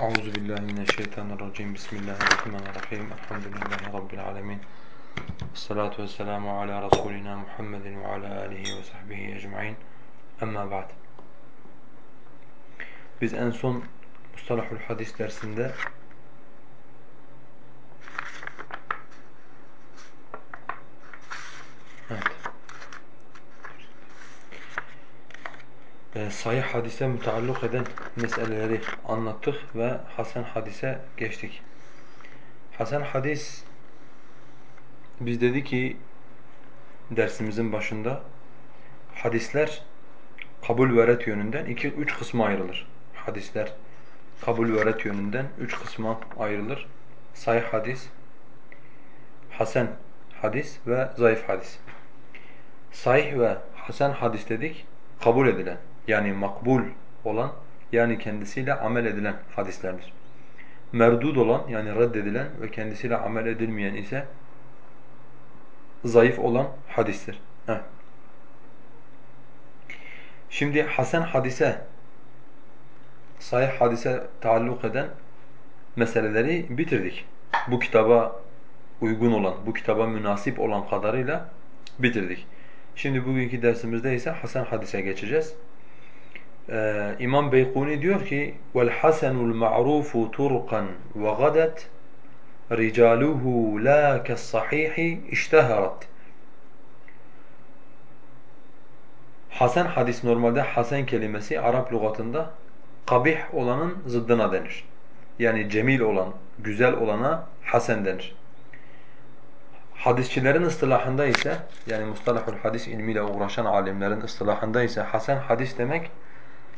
أعوذ بالله من الشيطان الرجيم. بسم الله الرحمن الرحيم. الحمد لله رب العالمين. الصلاة والسلام على رسولنا محمد وعلى آله وصحبه أجمعين. أما بعد. Biz en son Mustalahul Hadis dersinde sahih hadise mütealluk eden meseleleri anlattık ve hasen hadise geçtik. Hasen hadis biz dedi ki dersimizin başında hadisler kabul ve ret yönünden iki üç kısma ayrılır. Hadisler kabul ve ret yönünden üç kısma ayrılır. Sahih hadis, hasen hadis ve zayıf hadis. Sahih ve hasen hadis dedik, kabul edilen yani makbul olan yani kendisiyle amel edilen hadislerdir. Merdud olan yani reddedilen ve kendisiyle amel edilmeyen ise zayıf olan hadistir. Şimdi hasen hadise, sahih hadise taalluk eden meseleleri bitirdik. Bu kitaba uygun olan, bu kitaba münasip olan kadarıyla bitirdik. Şimdi bugünkü dersimizde ise hasen hadise geçeceğiz. Ee, İmam Beykuni diyor ki وَالْحَسَنُ الْمَعْرُوفُ تُرْقًا وَغَدَتْ رِجَالُهُ لَا كَالصَّحِيحِ اِشْتَهَرَتْ Hasen hadis normalde hasen kelimesi Arap lügatında kabih olanın zıddına denir. Yani cemil olan, güzel olana hasen denir. Hadisçilerin ıstılahında ise yani mustalahul hadis ilmiyle uğraşan alimlerin ıstılahında ise hasen hadis demek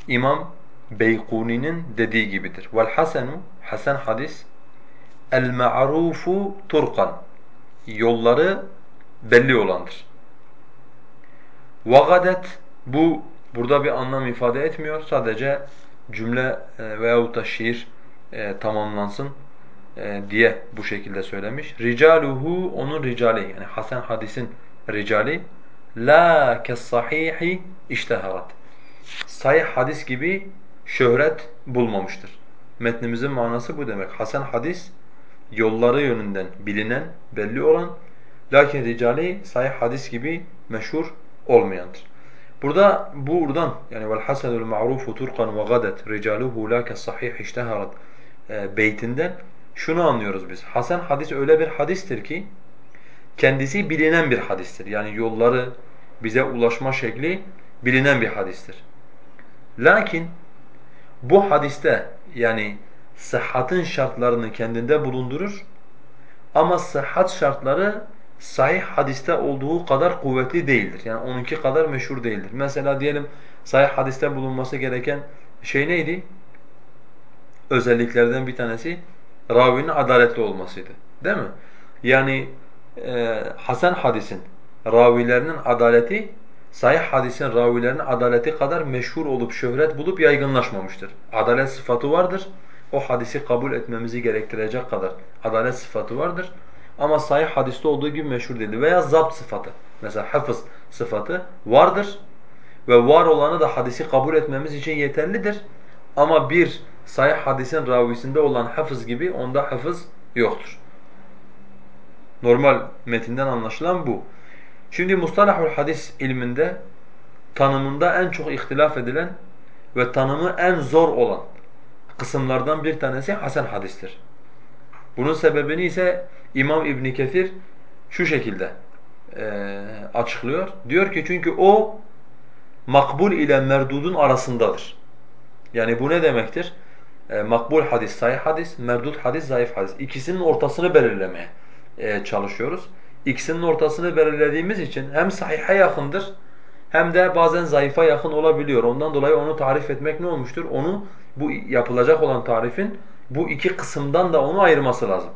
İmam Beykuni'nin dediği gibidir. Vel hasenu hasen hadis el ma'rufu turkan yolları belli olandır. Vagadet bu burada bir anlam ifade etmiyor. Sadece cümle e, veyahut da şiir e, tamamlansın e, diye bu şekilde söylemiş. Ricaluhu onun ricali yani hasen hadisin ricali la kes sahihi işteharat sahih hadis gibi şöhret bulmamıştır. Metnimizin manası bu demek. Hasan hadis yolları yönünden bilinen, belli olan lakin ricali sahih hadis gibi meşhur olmayandır. Burada buradan yani vel hasenul ma'rufu turqan ve gadet ricaluhu la sahih işteharat e, beytinden şunu anlıyoruz biz. Hasan hadis öyle bir hadistir ki kendisi bilinen bir hadistir. Yani yolları bize ulaşma şekli bilinen bir hadistir. Lakin bu hadiste yani sıhhatın şartlarını kendinde bulundurur ama sıhhat şartları sahih hadiste olduğu kadar kuvvetli değildir. Yani onunki kadar meşhur değildir. Mesela diyelim sahih hadiste bulunması gereken şey neydi? Özelliklerden bir tanesi ravinin adaletli olmasıydı. Değil mi? Yani e, Hasan hadisin ravilerinin adaleti sahih hadisin ravilerinin adaleti kadar meşhur olup şöhret bulup yaygınlaşmamıştır. Adalet sıfatı vardır. O hadisi kabul etmemizi gerektirecek kadar adalet sıfatı vardır. Ama sahih hadiste olduğu gibi meşhur değildir. Veya zapt sıfatı. Mesela hafız sıfatı vardır. Ve var olanı da hadisi kabul etmemiz için yeterlidir. Ama bir sahih hadisin ravisinde olan hafız gibi onda hafız yoktur. Normal metinden anlaşılan bu. Şimdi mustalahul hadis ilminde tanımında en çok ihtilaf edilen ve tanımı en zor olan kısımlardan bir tanesi hasen hadistir. Bunun sebebini ise İmam İbn Kesir şu şekilde e, açıklıyor. Diyor ki çünkü o makbul ile merdudun arasındadır. Yani bu ne demektir? E, makbul hadis, sahih hadis, merdud hadis, zayıf hadis. İkisinin ortasını belirlemeye e, çalışıyoruz. İkisinin ortasını belirlediğimiz için hem sahihe yakındır hem de bazen zayıfa yakın olabiliyor. Ondan dolayı onu tarif etmek ne olmuştur? Onu bu yapılacak olan tarifin bu iki kısımdan da onu ayırması lazım.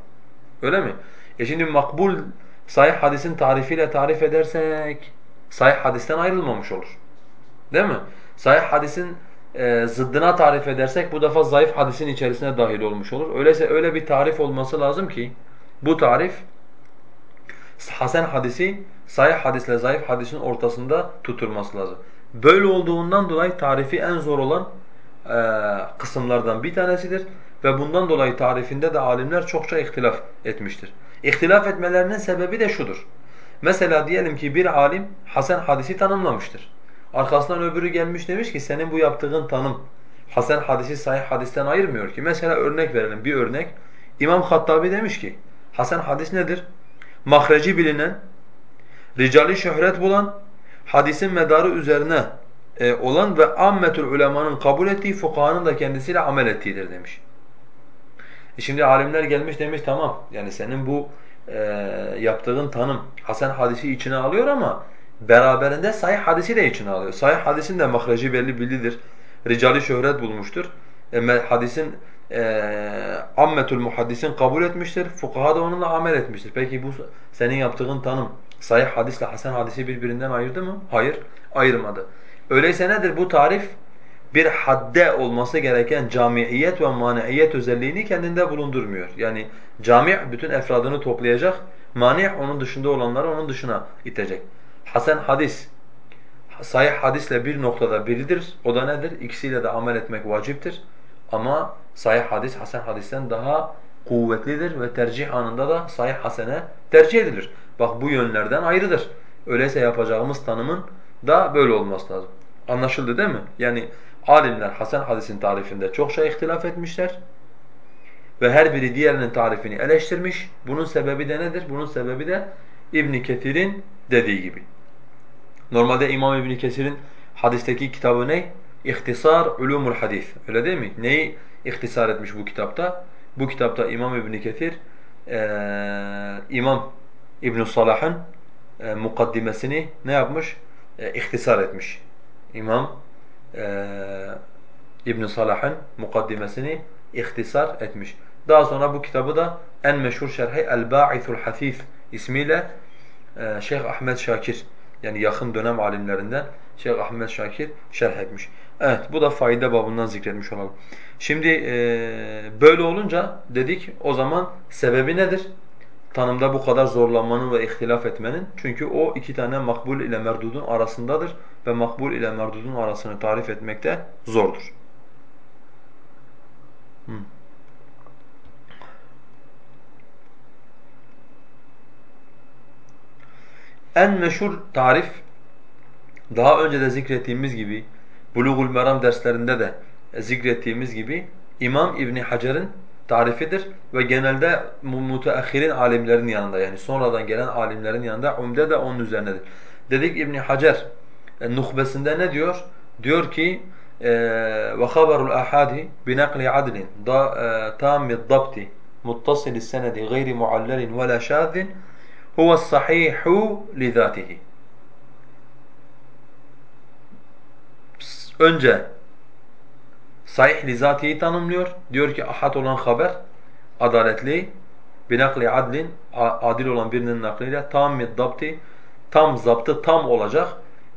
Öyle mi? E şimdi makbul sahih hadisin tarifiyle tarif edersek sahih hadisten ayrılmamış olur. Değil mi? Sahih hadisin e, zıddına tarif edersek bu defa zayıf hadisin içerisine dahil olmuş olur. Öyleyse öyle bir tarif olması lazım ki bu tarif hasen hadisi sahih hadisle zayıf hadisin ortasında tutulması lazım. Böyle olduğundan dolayı tarifi en zor olan e, kısımlardan bir tanesidir. ve bundan dolayı tarifinde de alimler çokça ihtilaf etmiştir. İhtilaf etmelerinin sebebi de şudur. Mesela diyelim ki bir alim Hasan hadisi tanımlamıştır. Arkasından öbürü gelmiş demiş ki senin bu yaptığın tanım Hasan hadisi sahih hadisten ayırmıyor ki. Mesela örnek verelim bir örnek. İmam Hattabi demiş ki Hasan hadis nedir? Mahreci bilinen, ricali şöhret bulan, hadisin medarı üzerine e, olan ve ammetül ulemanın kabul ettiği, fukahanın da kendisiyle amel ettiğidir demiş. E şimdi alimler gelmiş demiş tamam yani senin bu e, yaptığın tanım Hasan hadisi içine alıyor ama beraberinde sahih hadisi de içine alıyor. Sahih hadisin de mahreci belli billidir. Ricali şöhret bulmuştur. E, hadisin e, ammetül muhaddisin kabul etmiştir. Fukaha da onunla amel etmiştir. Peki bu senin yaptığın tanım sahih hadisle hasen hadisi birbirinden ayırdı mı? Hayır, ayırmadı. Öyleyse nedir bu tarif? Bir hadde olması gereken camiiyet ve maniiyet özelliğini kendinde bulundurmuyor. Yani cami bütün efradını toplayacak, mani onun dışında olanları onun dışına itecek. Hasen hadis, sahih hadisle bir noktada biridir. O da nedir? İkisiyle de amel etmek vaciptir. Ama sahih hadis hasen hadisten daha kuvvetlidir ve tercih anında da sahih hasene tercih edilir. Bak bu yönlerden ayrıdır. Öyleyse yapacağımız tanımın da böyle olması lazım. Anlaşıldı değil mi? Yani alimler hasen hadisin tarifinde çok şey ihtilaf etmişler. Ve her biri diğerinin tarifini eleştirmiş. Bunun sebebi de nedir? Bunun sebebi de İbn Ketir'in dediği gibi. Normalde İmam İbn Kesir'in hadisteki kitabı ne? İhtisar Ulumul Hadis. Öyle değil mi? Neyi ihtisar etmiş bu kitapta? Bu kitapta İmam İbn Kesir e, İmam İbn Salah'ın e, mukaddimesini ne yapmış? E, ihtisar etmiş. İmam e, İbn Salah'ın mukaddimesini ihtisar etmiş. Daha sonra bu kitabı da en meşhur şerhi El-Ba'ithul Hasif ismiyle e, Şeyh Ahmet Şakir yani yakın dönem alimlerinden Şeyh Ahmet Şakir şerh etmiş. Evet bu da fayda babından zikretmiş olalım. Şimdi e, böyle olunca dedik o zaman sebebi nedir? Tanımda bu kadar zorlanmanın ve ihtilaf etmenin. Çünkü o iki tane makbul ile merdudun arasındadır ve makbul ile merdudun arasını tarif etmekte zordur. Hmm. En meşhur tarif daha önce de zikrettiğimiz gibi Bulugul Meram derslerinde de zikrettiğimiz gibi İmam İbn Hacer'in tarifidir ve genelde müteahhirin alimlerin yanında yani sonradan gelen alimlerin yanında umde de onun üzerinedir. Dedik İbn Hacer e, nuhbesinde ne diyor? Diyor ki ve haberul ahadi bi nakli adlin tammi dabti muttasil senedi gayri muallelin ve la şadin huve sahihu li zatihi. Önce sahih li zatihi tanımlıyor. Diyor ki ahad olan haber adaletli binakli adlin adil olan birinin nakliyle tam dabti tam zaptı tam olacak.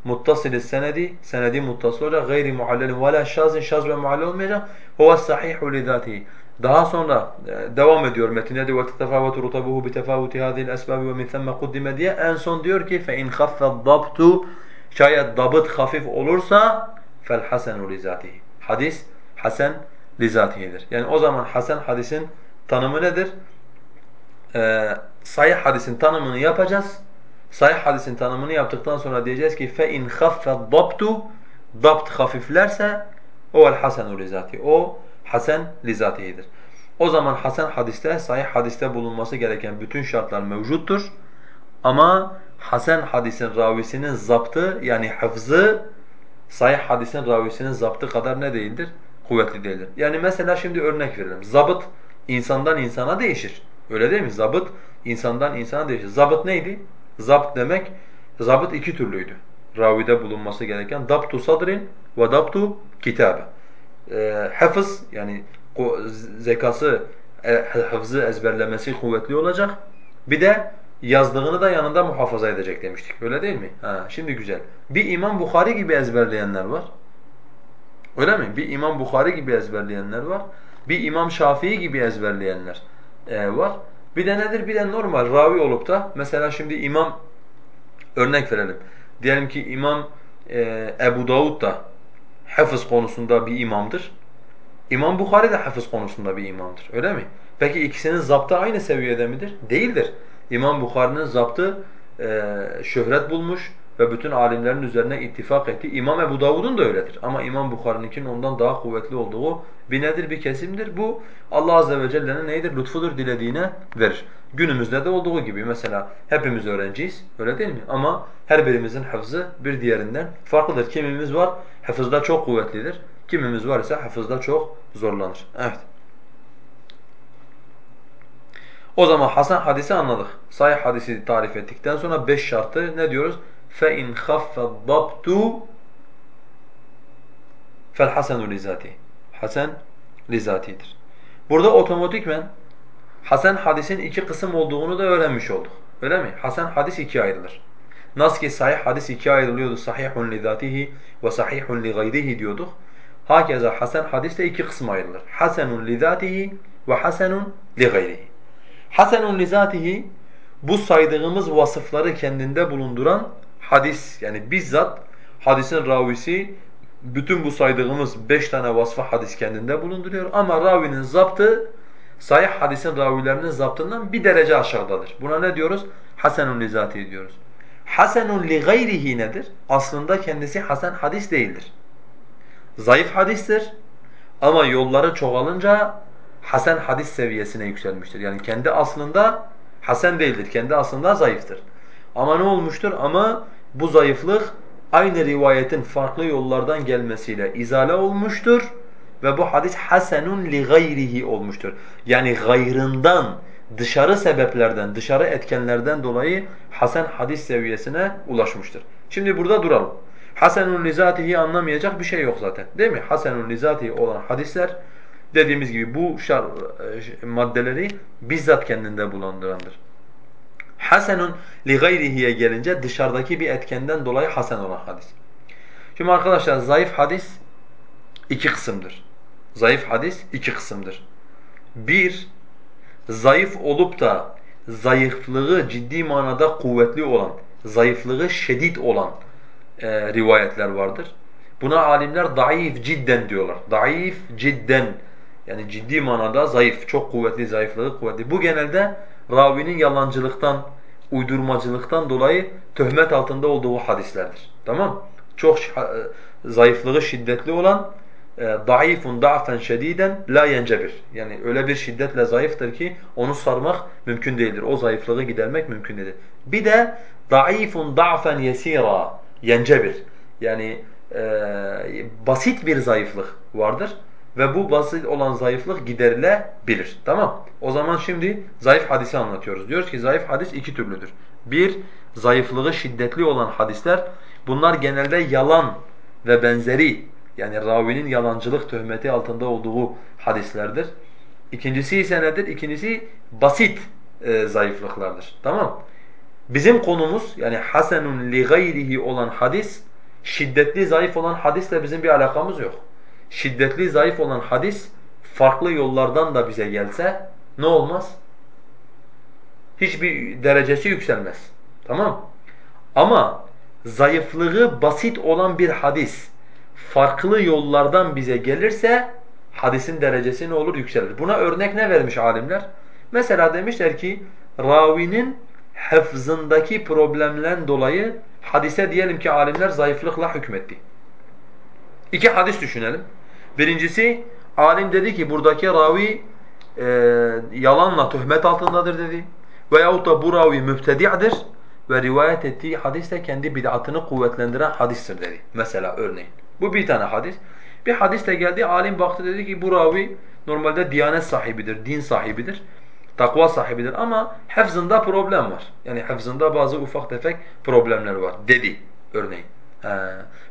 Muttasil senedi senedi muttasıl olacak. Gayri muallelin ve la şazin şaz ve muallel olmayacak. Huve sahihu li zatihi. Daha sonra e, devam ediyor metinde de وَتَتَفَاوَتُ رُطَبُهُ بِتَفَاوُتِ هَذِهِ الْأَسْبَابِ وَمِنْ ثَمَّ قُدِّمَ diye en son diyor ki فَاِنْ خَفَّ الضَّبْتُ Şayet dabıt hafif olursa fel hasenu. Hadis hasen lizatihidir. Yani o zaman hasen hadisin tanımı nedir? Ee, sahih hadisin tanımını yapacağız. Sahih hadisin tanımını yaptıktan sonra diyeceğiz ki fe in khaffa dabtu dabt hafiflerse o el hasenu lizatihi. O hasen lizatihidir. O zaman hasen hadiste, sahih hadiste bulunması gereken bütün şartlar mevcuttur. Ama hasen hadisin ravisinin zaptı yani hafızı sahih hadisin ravisinin zaptı kadar ne değildir? Kuvvetli değildir. Yani mesela şimdi örnek verelim. Zabıt insandan insana değişir. Öyle değil mi? Zabıt insandan insana değişir. Zabıt neydi? Zabt demek, zabıt iki türlüydü. Ravide bulunması gereken dabtu sadrin ve dabtu kitabe e, hafız yani zekası, e, hafızı ezberlemesi kuvvetli olacak. Bir de yazdığını da yanında muhafaza edecek demiştik. Öyle değil mi? Ha, şimdi güzel. Bir İmam Bukhari gibi ezberleyenler var. Öyle mi? Bir İmam Bukhari gibi ezberleyenler var. Bir İmam Şafii gibi ezberleyenler e, var. Bir de nedir? Bir de normal ravi olup da mesela şimdi İmam örnek verelim. Diyelim ki İmam e, Ebu Davud da hafız konusunda bir imamdır. İmam Bukhari de hafız konusunda bir imamdır. Öyle mi? Peki ikisinin zaptı aynı seviyede midir? Değildir. İmam Bukhari'nin zaptı e, şöhret bulmuş ve bütün alimlerin üzerine ittifak etti. İmam Ebu Davud'un da öyledir. Ama İmam Bukhari'ninkinin ondan daha kuvvetli olduğu bir nedir? Bir kesimdir. Bu Allah Azze ve Celle'nin neydir? Lütfudur dilediğine verir. Günümüzde de olduğu gibi mesela hepimiz öğrenciyiz. Öyle değil mi? Ama her birimizin hafızı bir diğerinden farklıdır. Kimimiz var hafızda çok kuvvetlidir. Kimimiz var ise hafızda çok zorlanır. Evet. O zaman Hasan hadisi anladık. Sahih hadisi tarif ettikten sonra beş şartı ne diyoruz? فَاِنْ خَفَّ الضَّبْتُ فَالْحَسَنُ لِذَاتِهِ Hasan lizatidir. Burada otomatikmen Hasan hadisin iki kısım olduğunu da öğrenmiş olduk. Öyle mi? Hasan hadis ikiye ayrılır. Nasıl ki sahih hadis ikiye ayrılıyordu. Sahihun lizatihi ve sahihun li gayrihi diyorduk. Hakeza hasen hadis de iki kısma ayrılır. Hasenun lizatihi ve hasenun li gayrihi. Hasenun lizatihi bu saydığımız vasıfları kendinde bulunduran hadis yani bizzat hadisin ravisi bütün bu saydığımız beş tane vasfı hadis kendinde bulunduruyor ama ravinin zaptı sahih hadisin ravilerinin zaptından bir derece aşağıdadır. Buna ne diyoruz? Hasenun lizati diyoruz. Hasenun li gayrihi nedir? Aslında kendisi hasen hadis değildir. Zayıf hadistir ama yolları çoğalınca hasen hadis seviyesine yükselmiştir. Yani kendi aslında hasen değildir. Kendi aslında zayıftır. Ama ne olmuştur? Ama bu zayıflık aynı rivayetin farklı yollardan gelmesiyle izale olmuştur ve bu hadis hasenun li gayrihi olmuştur. Yani gayrından, dışarı sebeplerden, dışarı etkenlerden dolayı hasen hadis seviyesine ulaşmıştır. Şimdi burada duralım. Hasenun lizatihi anlamayacak bir şey yok zaten. Değil mi? Hasenun lizatihi olan hadisler dediğimiz gibi bu şar, e, maddeleri bizzat kendinde bulandırandır. Hasenun li gayrihi'ye gelince dışarıdaki bir etkenden dolayı hasen olan hadis. Şimdi arkadaşlar zayıf hadis iki kısımdır. Zayıf hadis iki kısımdır. Bir, zayıf olup da zayıflığı ciddi manada kuvvetli olan, zayıflığı şiddet olan e, rivayetler vardır. Buna alimler daif cidden diyorlar. Daif cidden yani ciddi manada zayıf, çok kuvvetli, zayıflığı kuvvetli. Bu genelde ravinin yalancılıktan, uydurmacılıktan dolayı töhmet altında olduğu hadislerdir. Tamam? Çok e, zayıflığı şiddetli olan e, daifun da'fen şediden la yencebir. Yani öyle bir şiddetle zayıftır ki onu sarmak mümkün değildir. O zayıflığı gidermek mümkün değildir. Bir de daifun da'fen yesira yencebir. Yani e, basit bir zayıflık vardır ve bu basit olan zayıflık giderilebilir. Tamam? O zaman şimdi zayıf hadisi anlatıyoruz. Diyoruz ki zayıf hadis iki türlüdür. Bir, zayıflığı şiddetli olan hadisler. Bunlar genelde yalan ve benzeri yani ravinin yalancılık töhmeti altında olduğu hadislerdir. İkincisi ise nedir? İkincisi basit e, zayıflıklardır. Tamam? Bizim konumuz yani hasenun li olan hadis şiddetli zayıf olan hadisle bizim bir alakamız yok. Şiddetli zayıf olan hadis farklı yollardan da bize gelse ne olmaz? Hiçbir derecesi yükselmez. Tamam? Ama zayıflığı basit olan bir hadis farklı yollardan bize gelirse hadisin derecesi ne olur? Yükselir. Buna örnek ne vermiş alimler? Mesela demişler ki ravinin hafızındaki problemden dolayı hadise diyelim ki alimler zayıflıkla hükmetti. İki hadis düşünelim. Birincisi alim dedi ki buradaki ravi e, yalanla töhmet altındadır dedi. Veyahut da bu ravi mübtedi'dir ve rivayet ettiği hadis de kendi bid'atını kuvvetlendiren hadistir dedi. Mesela örneğin. Bu bir tane hadis. Bir hadis de geldi alim baktı dedi ki bu ravi normalde diyanet sahibidir, din sahibidir takva sahibidir ama hafızında problem var. Yani hafızında bazı ufak tefek problemler var dedi örneğin. He.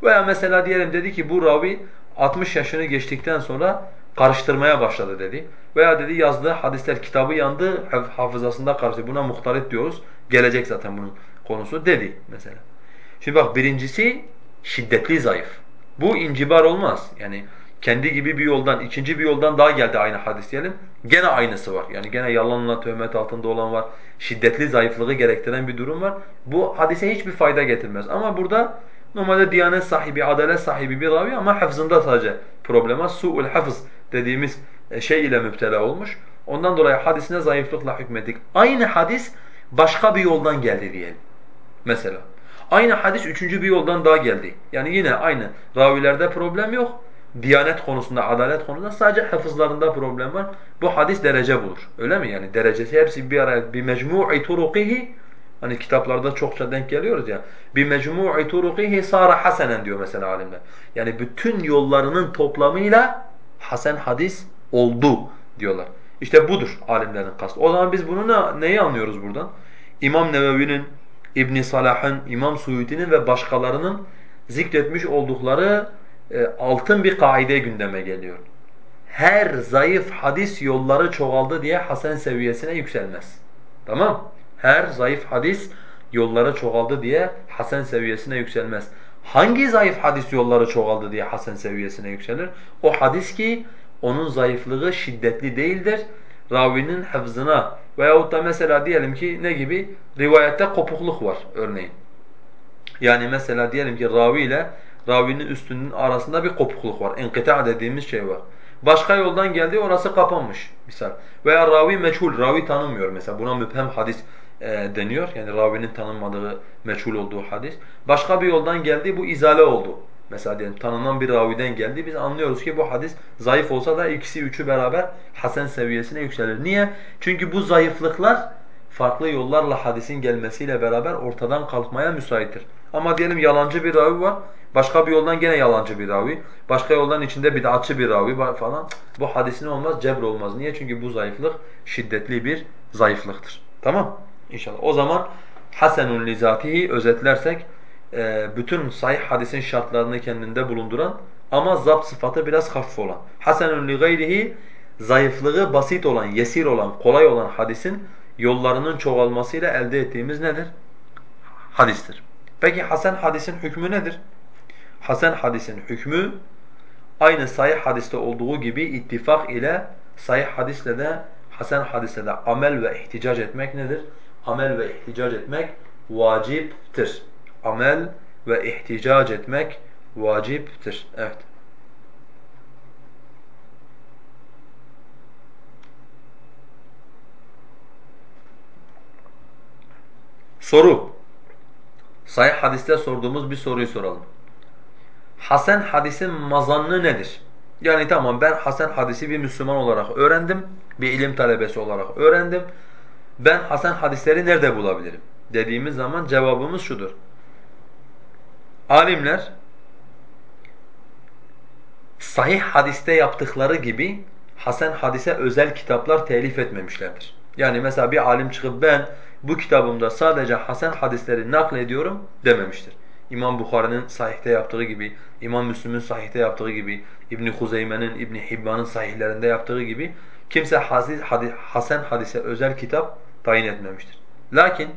Veya mesela diyelim dedi ki bu ravi 60 yaşını geçtikten sonra karıştırmaya başladı dedi. Veya dedi yazdığı hadisler kitabı yandı hafızasında karıştı. Buna muhtarit diyoruz. Gelecek zaten bunun konusu dedi mesela. Şimdi bak birincisi şiddetli zayıf. Bu incibar olmaz. Yani kendi gibi bir yoldan, ikinci bir yoldan daha geldi aynı hadis diyelim. Gene aynısı var. Yani gene yalanla töhmet altında olan var. Şiddetli zayıflığı gerektiren bir durum var. Bu hadise hiçbir fayda getirmez. Ama burada normalde diyanet sahibi, adalet sahibi bir ravi ama hafızında sadece problem var. Su'ul hafız dediğimiz e, şey ile müptela olmuş. Ondan dolayı hadisine zayıflıkla hükmettik. Aynı hadis başka bir yoldan geldi diyelim. Mesela. Aynı hadis üçüncü bir yoldan daha geldi. Yani yine aynı ravilerde problem yok. Diyanet konusunda, adalet konusunda sadece hafızlarında problem var. Bu hadis derece bulur. Öyle mi? Yani derecesi hepsi bir araya bir mecmu'i turuqihi hani kitaplarda çokça denk geliyoruz ya. Bir mecmu'i turuqihi sara hasenen diyor mesela alimler. Yani bütün yollarının toplamıyla hasen hadis oldu diyorlar. İşte budur alimlerin kastı. O zaman biz bunu ne, neyi anlıyoruz buradan? İmam Nevevi'nin, İbn Salah'ın, İmam Suyuti'nin ve başkalarının zikretmiş oldukları e, altın bir kaide gündeme geliyor. Her zayıf hadis yolları çoğaldı diye hasen seviyesine yükselmez. Tamam? Her zayıf hadis yolları çoğaldı diye hasen seviyesine yükselmez. Hangi zayıf hadis yolları çoğaldı diye hasen seviyesine yükselir? O hadis ki onun zayıflığı şiddetli değildir. Ravinin hafızına veyahut da mesela diyelim ki ne gibi? Rivayette kopukluk var örneğin. Yani mesela diyelim ki ravi ile ravinin üstünün arasında bir kopukluk var. İnkıta dediğimiz şey var. Başka yoldan geldi orası kapanmış misal. Veya ravi meçhul, ravi tanınmıyor mesela. Buna müphem hadis e, deniyor. Yani ravinin tanınmadığı, meçhul olduğu hadis. Başka bir yoldan geldi bu izale oldu. Mesela diyelim tanınan bir raviden geldi. Biz anlıyoruz ki bu hadis zayıf olsa da ikisi üçü beraber hasen seviyesine yükselir. Niye? Çünkü bu zayıflıklar farklı yollarla hadisin gelmesiyle beraber ortadan kalkmaya müsaittir. Ama diyelim yalancı bir ravi var. Başka bir yoldan gene yalancı bir ravi. Başka yoldan içinde bid'atçı bir ravi falan. Bu hadisin olmaz, cebr olmaz. Niye? Çünkü bu zayıflık şiddetli bir zayıflıktır. Tamam? İnşallah. O zaman hasenun lizatihi özetlersek e, bütün sahih hadisin şartlarını kendinde bulunduran ama zapt sıfatı biraz hafif olan. Hasenun li gayrihi zayıflığı basit olan, yesir olan, kolay olan hadisin yollarının çoğalmasıyla elde ettiğimiz nedir? Hadistir. Peki hasen hadisin hükmü nedir? Hasen hadisin hükmü aynı sahih hadiste olduğu gibi ittifak ile sahih hadisle de hasen hadisle de amel ve ihticac etmek nedir? Amel ve ihticac etmek vaciptir. Amel ve ihticac etmek vaciptir. Evet. Soru. Sahih hadiste sorduğumuz bir soruyu soralım. Hasan hadisin mazanını nedir? Yani tamam ben Hasan hadisi bir Müslüman olarak öğrendim, bir ilim talebesi olarak öğrendim. Ben Hasan hadisleri nerede bulabilirim? Dediğimiz zaman cevabımız şudur. Alimler sahih hadiste yaptıkları gibi Hasan hadise özel kitaplar telif etmemişlerdir. Yani mesela bir alim çıkıp ben bu kitabımda sadece Hasan hadisleri naklediyorum dememiştir. İmam Bukhari'nin sahihte yaptığı gibi, İmam Müslim'in sahihte yaptığı gibi, İbn Huzeyme'nin, İbn Hibban'ın sahihlerinde yaptığı gibi kimse hadis, hadis, Hasan hadise özel kitap tayin etmemiştir. Lakin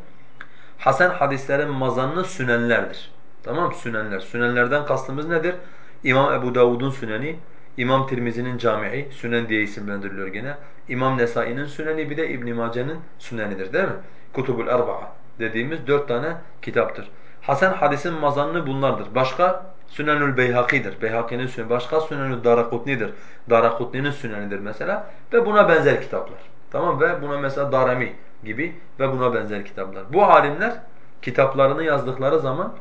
Hasan hadislerin mazanını sünenlerdir. Tamam Sünenler. Sünenlerden kastımız nedir? İmam Ebu Davud'un süneni, İmam Tirmizi'nin Camii, Sünen diye isimlendiriliyor gene. İmam Nesai'nin Süneni bir de İbn Mace'nin Sünenidir değil mi? Kutubul Erba'a dediğimiz dört tane kitaptır. Hasan hadisin mazanını bunlardır. Başka Sünenül Beyhaki'dir. Beyhaki'nin süneni. Başka Sünenül Darakutni'dir. Darakutni'nin sünenidir mesela. Ve buna benzer kitaplar. Tamam ve buna mesela Darami gibi ve buna benzer kitaplar. Bu alimler kitaplarını yazdıkları zaman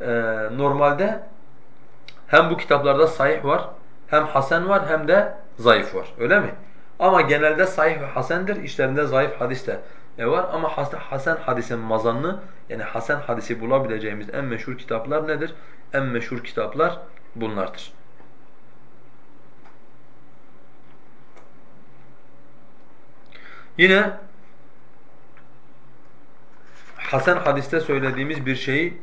e, normalde hem bu kitaplarda sahih var, hem hasen var hem de zayıf var. Öyle mi? Ama genelde sahih ve hasendir. İşlerinde zayıf hadis de e var ama Hasan hadisin mazanını yani Hasan hadisi bulabileceğimiz en meşhur kitaplar nedir? En meşhur kitaplar bunlardır. Yine Hasan hadiste söylediğimiz bir şeyi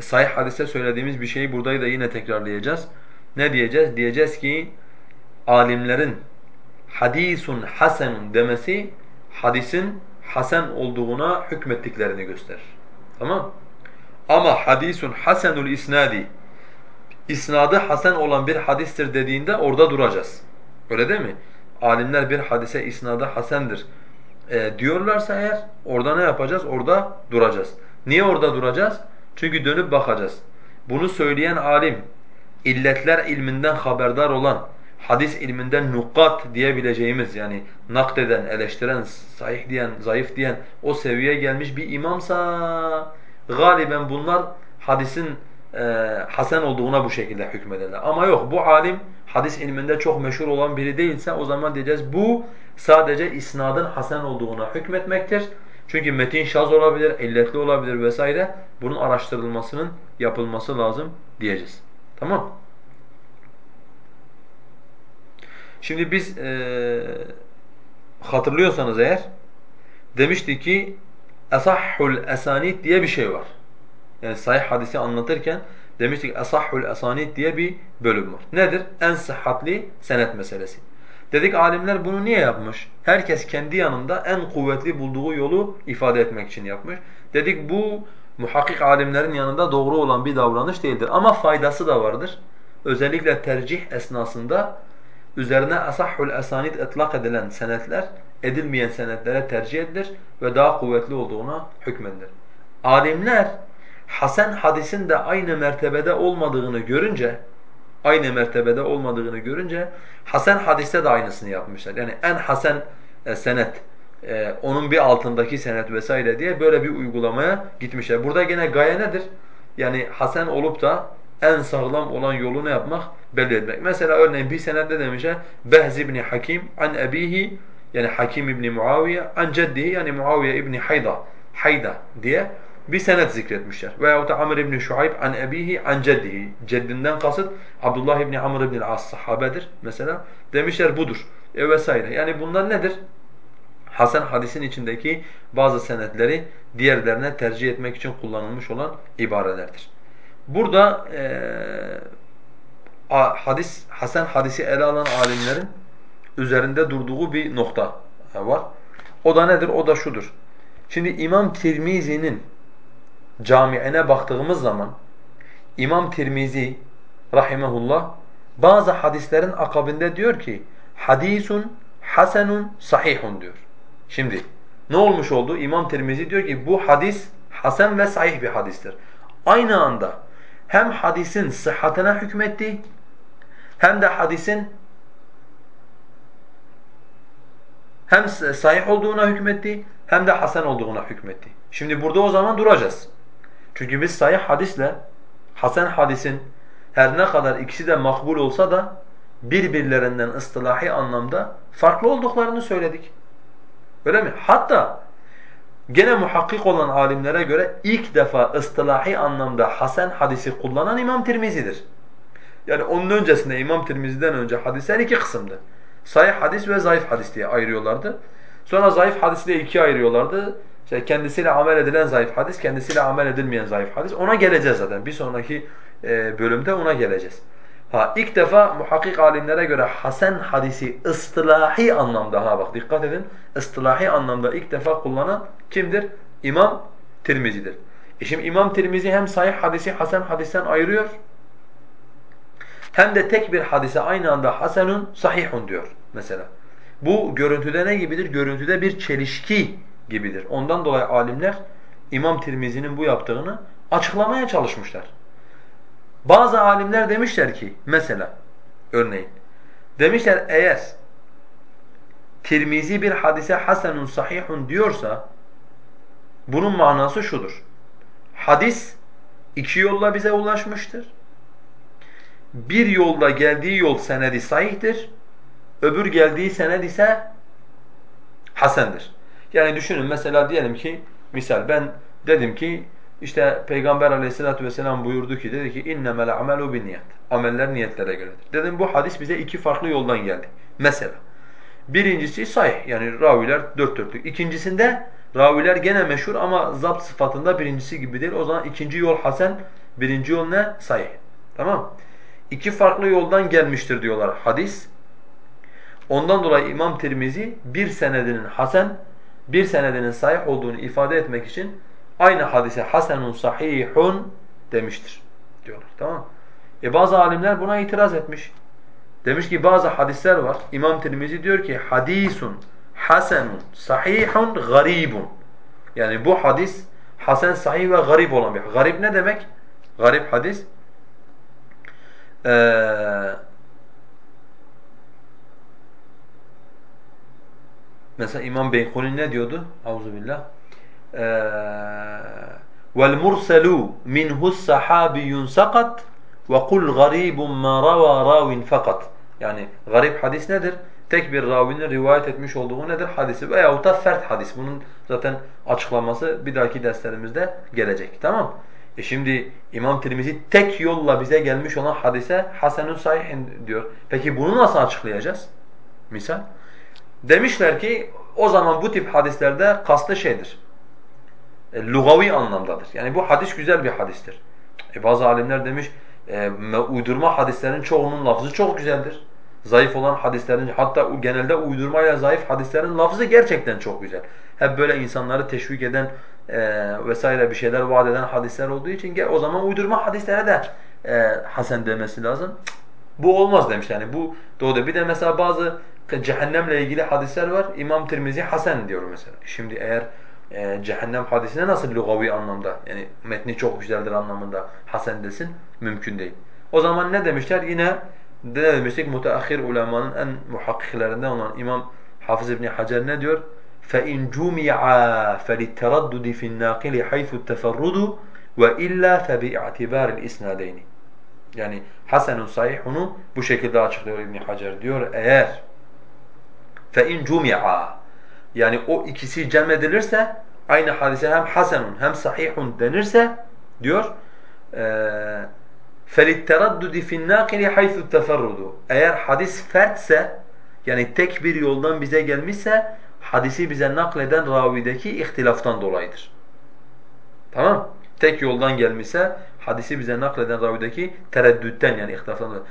sahih hadiste söylediğimiz bir şeyi burada da yine tekrarlayacağız. Ne diyeceğiz? Diyeceğiz ki alimlerin hadisun hasenun demesi hadisin hasen olduğuna hükmettiklerini gösterir. Tamam? Ama hadisun hasenul isnadi isnadı hasen olan bir hadistir dediğinde orada duracağız. Öyle değil mi? Alimler bir hadise isnadı hasendir e, diyorlarsa eğer orada ne yapacağız? Orada duracağız. Niye orada duracağız? Çünkü dönüp bakacağız. Bunu söyleyen alim illetler ilminden haberdar olan hadis ilminden nukat diyebileceğimiz yani nakleden, eleştiren, sahih diyen, zayıf diyen o seviyeye gelmiş bir imamsa galiben bunlar hadisin e, hasen olduğuna bu şekilde hükmederler. Ama yok bu alim hadis ilminde çok meşhur olan biri değilse o zaman diyeceğiz bu sadece isnadın hasen olduğuna hükmetmektir. Çünkü metin şaz olabilir, illetli olabilir vesaire. Bunun araştırılmasının yapılması lazım diyeceğiz. Tamam? Şimdi biz e, hatırlıyorsanız eğer demiştik ki esahhul esanid diye bir şey var. Yani sahih hadisi anlatırken demiştik esahhul esanid diye bir bölüm var. Nedir? En sıhhatli senet meselesi. Dedik alimler bunu niye yapmış? Herkes kendi yanında en kuvvetli bulduğu yolu ifade etmek için yapmış. Dedik bu muhakkik alimlerin yanında doğru olan bir davranış değildir ama faydası da vardır. Özellikle tercih esnasında üzerine asahhul esanid etlak edilen senetler edilmeyen senetlere tercih edilir ve daha kuvvetli olduğuna hükmedilir. Alimler Hasan hadisin de aynı mertebede olmadığını görünce aynı mertebede olmadığını görünce Hasan hadiste de aynısını yapmışlar. Yani en hasen e, senet e, onun bir altındaki senet vesaire diye böyle bir uygulamaya gitmişler. Burada gene gaye nedir? Yani hasen olup da en sağlam olan yolu ne yapmak? Belli etmek. Mesela örneğin bir senette demişler Behz ibn Hakim an ebihi yani Hakim ibn Muaviye an ceddihi yani Muaviye ibn Hayda Hayda diye bir senet zikretmişler. Veyahut da Amr ibn Şuayb an ebihi an ceddihi. Ceddinden kasıt Abdullah ibn Amr ibn as sahabedir mesela. Demişler budur. E vesaire. Yani bunlar nedir? Hasan hadisin içindeki bazı senetleri diğerlerine tercih etmek için kullanılmış olan ibarelerdir. Burada e, hadis Hasan hadisi ele alan alimlerin üzerinde durduğu bir nokta var. O da nedir? O da şudur. Şimdi İmam Tirmizi'nin camiine baktığımız zaman İmam Tirmizi rahimehullah bazı hadislerin akabinde diyor ki hadisun hasenun sahihun diyor. Şimdi ne olmuş oldu? İmam Tirmizi diyor ki bu hadis hasen ve sahih bir hadistir. Aynı anda hem hadisin sıhhatine hükmetti hem de hadisin hem sahih olduğuna hükmetti hem de hasen olduğuna hükmetti. Şimdi burada o zaman duracağız. Çünkü biz sahih hadisle hasen hadisin her ne kadar ikisi de makbul olsa da birbirlerinden ıstılahi anlamda farklı olduklarını söyledik. Öyle mi? Hatta gene muhakkik olan alimlere göre ilk defa ıstılahi anlamda hasen hadisi kullanan İmam Tirmizi'dir. Yani onun öncesinde İmam Tirmizi'den önce hadisler iki kısımdı. Sahih hadis ve zayıf hadis diye ayırıyorlardı. Sonra zayıf hadisi de ikiye ayırıyorlardı. İşte kendisiyle amel edilen zayıf hadis, kendisiyle amel edilmeyen zayıf hadis. Ona geleceğiz zaten. Bir sonraki e, bölümde ona geleceğiz. Ha ilk defa muhakkik alimlere göre hasen hadisi ıstılahi anlamda ha bak dikkat edin. ıstılahi anlamda ilk defa kullanan kimdir? İmam Tirmizi'dir. E şimdi İmam Tirmizi hem sahih hadisi hasen hadisten ayırıyor hem de tek bir hadise aynı anda hasenun sahihun diyor mesela. Bu görüntüde ne gibidir? Görüntüde bir çelişki gibidir. Ondan dolayı alimler İmam Tirmizi'nin bu yaptığını açıklamaya çalışmışlar. Bazı alimler demişler ki mesela örneğin demişler eğer Tirmizi bir hadise hasenun sahihun diyorsa bunun manası şudur. Hadis iki yolla bize ulaşmıştır. Bir yolda geldiği yol senedi sahihtir. Öbür geldiği sened ise hasendir. Yani düşünün mesela diyelim ki misal ben dedim ki işte Peygamber aleyhissalatu vesselam buyurdu ki dedi ki innemel amelu binniyat. Ameller niyetlere göredir. Dedim bu hadis bize iki farklı yoldan geldi. Mesela birincisi sahih yani raviler dört dörtlük. İkincisinde raviler gene meşhur ama zapt sıfatında birincisi gibi değil. O zaman ikinci yol hasen, birinci yol ne? Sahih. Tamam? İki farklı yoldan gelmiştir diyorlar hadis. Ondan dolayı İmam Tirmizi bir senedinin hasen, bir senedinin sahih olduğunu ifade etmek için aynı hadise hasenun sahihun demiştir diyorlar. Tamam E bazı alimler buna itiraz etmiş. Demiş ki bazı hadisler var. İmam Tirmizi diyor ki hadisun hasenun sahihun garibun. Yani bu hadis hasen sahih ve garip olan bir. Garip ne demek? Garip hadis. Ee, Mesela İmam Beykuni ne diyordu? Auzubillah. Minhu sahabiyun sakat ve kul garibun ma rava ravin fakat. Yani garip hadis nedir? Tek bir ravinin rivayet etmiş olduğu nedir? Hadisi veyahut da fert hadis. Bunun zaten açıklaması bir dahaki derslerimizde gelecek. Tamam e şimdi İmam Tirmizi tek yolla bize gelmiş olan hadise hasenun sahihin diyor. Peki bunu nasıl açıklayacağız? Misal. Demişler ki o zaman bu tip hadislerde kastı şeydir. E, lugavi anlamdadır. Yani bu hadis güzel bir hadistir. E, bazı alimler demiş e, uydurma hadislerin çoğunun lafzı çok güzeldir. Zayıf olan hadislerin hatta genelde uydurmayla zayıf hadislerin lafzı gerçekten çok güzel. Hep böyle insanları teşvik eden e, vesaire bir şeyler vaat eden hadisler olduğu için o zaman uydurma hadislere de e, hasen demesi lazım. Bu olmaz demiş yani bu doğru. Bir de mesela bazı cehennemle ilgili hadisler var. İmam Tirmizi hasen diyor mesela. Şimdi eğer e, cehennem hadisine nasıl lugavi anlamda yani metni çok güzeldir anlamında hasen desin mümkün değil. O zaman ne demişler? Yine ne demiştik? Müteahhir ulemanın en muhakkiklerinden olan İmam Hafız İbn Hacer ne diyor? فَاِنْ جُمِعَا فَلِلْتَرَدُّدِ فِي النَّاقِلِ حَيْثُ التَّفَرُّدُ وَاِلَّا فَبِاِعْتِبَارِ الْاِسْنَادَيْنِ Yani hasenun sahihunu bu şekilde açıklıyor İbn Hacer diyor eğer فَاِنْ جُمِعَا yani o ikisi cem edilirse aynı hadise hem hasenun hem sahihun denirse diyor فَلِلْتَرَدُّدِ فِي النَّاقِلِ حَيْثُ التَّفَرُّدُ Eğer hadis fertse yani tek bir yoldan bize gelmişse hadisi bize nakleden ravideki ihtilaftan dolayıdır. Tamam? Tek yoldan gelmişse hadisi bize nakleden ravideki tereddütten yani ihtilaftan dolayı.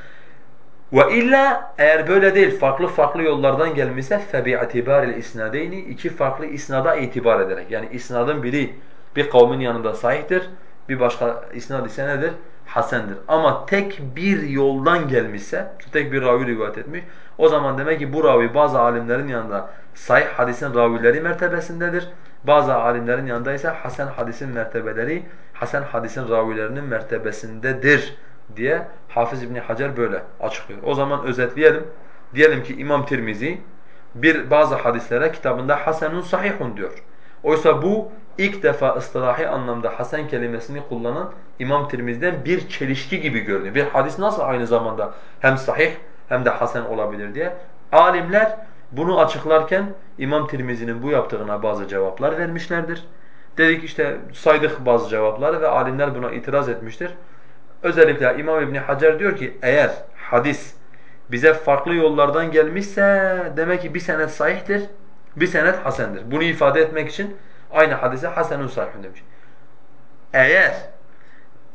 Ve illa eğer böyle değil farklı farklı yollardan gelmişse febi'tibaril isnadeyni iki farklı isnada itibar ederek yani isnadın biri bir kavmin yanında sahihtir bir başka isnad ise nedir? Hasendir. Ama tek bir yoldan gelmişse, tek bir ravi rivayet etmiş, o zaman demek ki bu ravi bazı alimlerin yanında sahih hadisin ravileri mertebesindedir. Bazı alimlerin yanında ise hasen hadisin mertebeleri, hasen hadisin ravilerinin mertebesindedir diye Hafız İbn Hacer böyle açıklıyor. O zaman özetleyelim. Diyelim ki İmam Tirmizi bir bazı hadislere kitabında hasenun sahihun diyor. Oysa bu ilk defa ıslahi anlamda hasen kelimesini kullanan İmam Tirmizi'den bir çelişki gibi görünüyor. Bir hadis nasıl aynı zamanda hem sahih hem de hasen olabilir diye. Alimler bunu açıklarken İmam Tirmizi'nin bu yaptığına bazı cevaplar vermişlerdir. Dedik işte saydık bazı cevapları ve alimler buna itiraz etmiştir. Özellikle İmam İbn Hacer diyor ki eğer hadis bize farklı yollardan gelmişse demek ki bir senet sahihtir, bir senet hasendir. Bunu ifade etmek için aynı hadise hasenun sahihun demiş. Eğer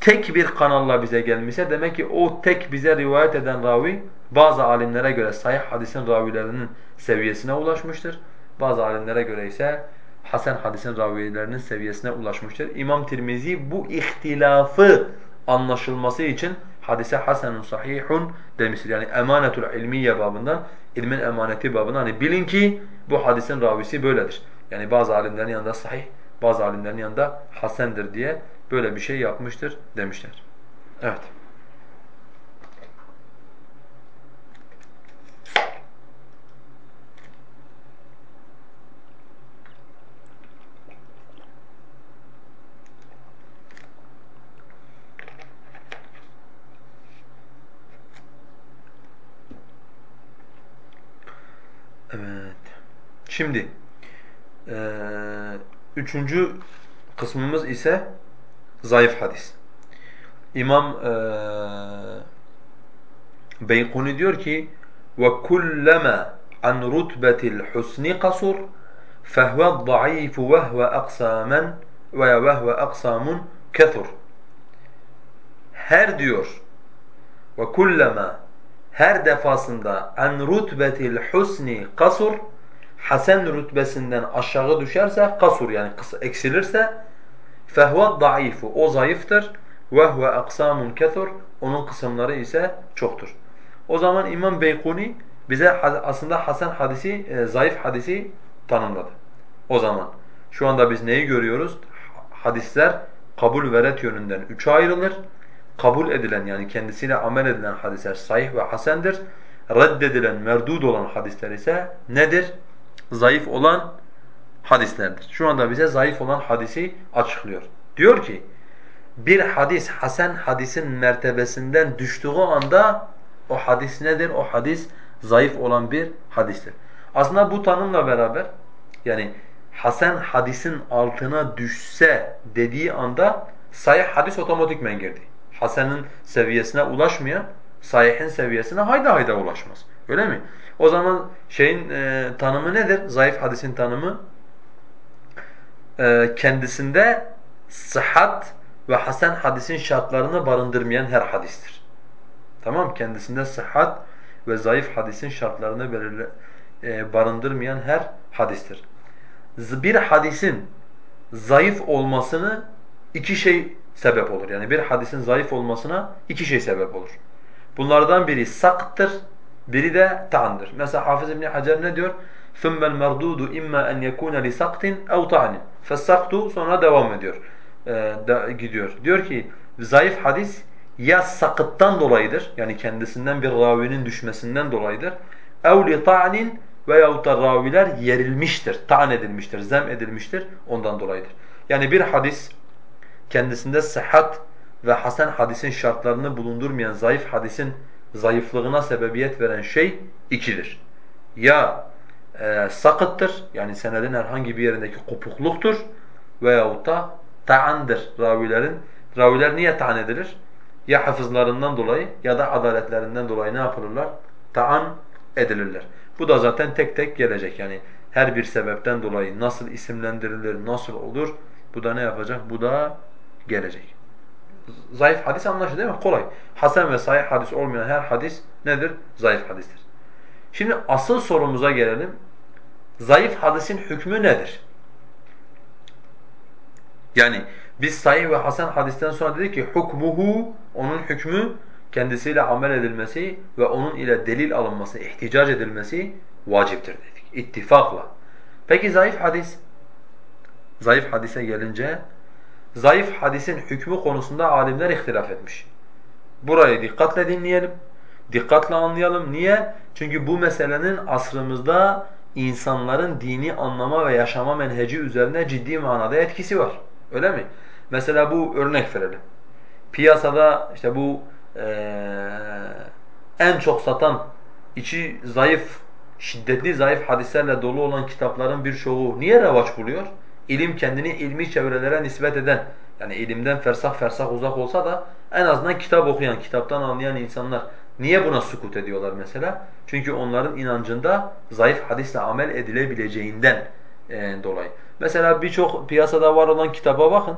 tek bir kanalla bize gelmişse demek ki o tek bize rivayet eden ravi bazı alimlere göre sahih hadisin ravilerinin seviyesine ulaşmıştır. Bazı alimlere göre ise hasen hadisin ravilerinin seviyesine ulaşmıştır. İmam Tirmizi bu ihtilafı anlaşılması için hadise hasenun sahihun demiştir. Yani emanetul ilmiye babından, ilmin emaneti babından. Hani bilin ki bu hadisin ravisi böyledir. Yani bazı alimlerin yanında sahih, bazı alimlerin yanında hasendir diye böyle bir şey yapmıştır demişler. Evet. Şimdi e, üçüncü kısmımız ise zayıf hadis. İmam e, Beykuni diyor ki وَكُلَّمَا عَنْ رُتْبَةِ الْحُسْنِ قَصُرْ فَهْوَ الضَّعِيفُ وَهْوَ أَقْسَامًا veya وَهْوَ أَقْسَامٌ كَثُرْ Her diyor ve kullama her defasında en rutbetil husni kasur hasen rütbesinden aşağı düşerse kasur yani eksilirse fehve daifu o zayıftır ve huve aksamun kethur onun kısımları ise çoktur. O zaman İmam Beykuni bize aslında hasen hadisi, e, zayıf hadisi tanımladı. O zaman şu anda biz neyi görüyoruz? Hadisler kabul ve ret yönünden üçe ayrılır kabul edilen yani kendisiyle amel edilen hadisler sahih ve hasendir. Reddedilen, merdud olan hadisler ise nedir? Zayıf olan hadislerdir. Şu anda bize zayıf olan hadisi açıklıyor. Diyor ki bir hadis hasen hadisin mertebesinden düştüğü anda o hadis nedir? O hadis zayıf olan bir hadistir. Aslında bu tanımla beraber yani hasen hadisin altına düşse dediği anda sahih hadis otomatikmen girdi. Hasen'in seviyesine ulaşmayan sahihin seviyesine hayda hayda ulaşmaz. Öyle mi? O zaman şeyin e, tanımı nedir? Zayıf hadisin tanımı e, kendisinde sıhhat ve hasen hadisin şartlarını barındırmayan her hadistir. Tamam Kendisinde sıhhat ve zayıf hadisin şartlarını belirle, e, barındırmayan her hadistir. Bir hadisin zayıf olmasını iki şey sebep olur. Yani bir hadisin zayıf olmasına iki şey sebep olur. Bunlardan biri saktır, biri de ta'andır. Mesela Hafız İbn Hacer ne diyor? ثُمَّ الْمَرْدُودُ اِمَّا اَنْ يَكُونَ لِسَقْتٍ اَوْ تَعْنٍ فَالسَّقْتُ sonra devam ediyor. Ee, da, gidiyor. Diyor ki zayıf hadis ya sakıttan dolayıdır. Yani kendisinden bir ravinin düşmesinden dolayıdır. اَوْ لِطَعْنٍ veyahut da raviler yerilmiştir, ta'an edilmiştir, zem edilmiştir ondan dolayıdır. Yani bir hadis kendisinde sıhhat ve hasen hadisin şartlarını bulundurmayan zayıf hadisin zayıflığına sebebiyet veren şey ikidir. Ya e, sakıttır yani senedin herhangi bir yerindeki kopukluktur veyahut da ta'andır ravilerin. Raviler niye ta'an edilir? Ya hafızlarından dolayı ya da adaletlerinden dolayı ne yapılırlar? Ta'an edilirler. Bu da zaten tek tek gelecek yani her bir sebepten dolayı nasıl isimlendirilir, nasıl olur bu da ne yapacak? Bu da gelecek. Zayıf hadis anlaşıldı değil mi? Kolay. Hasan ve sahih hadis olmayan her hadis nedir? Zayıf hadistir. Şimdi asıl sorumuza gelelim. Zayıf hadisin hükmü nedir? Yani biz sahih ve hasan hadisten sonra dedik ki hukmuhu onun hükmü kendisiyle amel edilmesi ve onun ile delil alınması, ihticac edilmesi vaciptir dedik. İttifakla. Peki zayıf hadis? Zayıf hadise gelince zayıf hadisin hükmü konusunda alimler ihtilaf etmiş. Burayı dikkatle dinleyelim. Dikkatle anlayalım. Niye? Çünkü bu meselenin asrımızda insanların dini anlama ve yaşama menheci üzerine ciddi manada etkisi var. Öyle mi? Mesela bu örnek verelim. Piyasada işte bu ee, en çok satan, içi zayıf, şiddetli zayıf hadislerle dolu olan kitapların birçoğu niye revaç buluyor? İlim kendini ilmi çevrelere nispet eden, yani ilimden fersah fersah uzak olsa da en azından kitap okuyan, kitaptan anlayan insanlar niye buna sukut ediyorlar mesela? Çünkü onların inancında zayıf hadisle amel edilebileceğinden e, dolayı. Mesela birçok piyasada var olan kitaba bakın.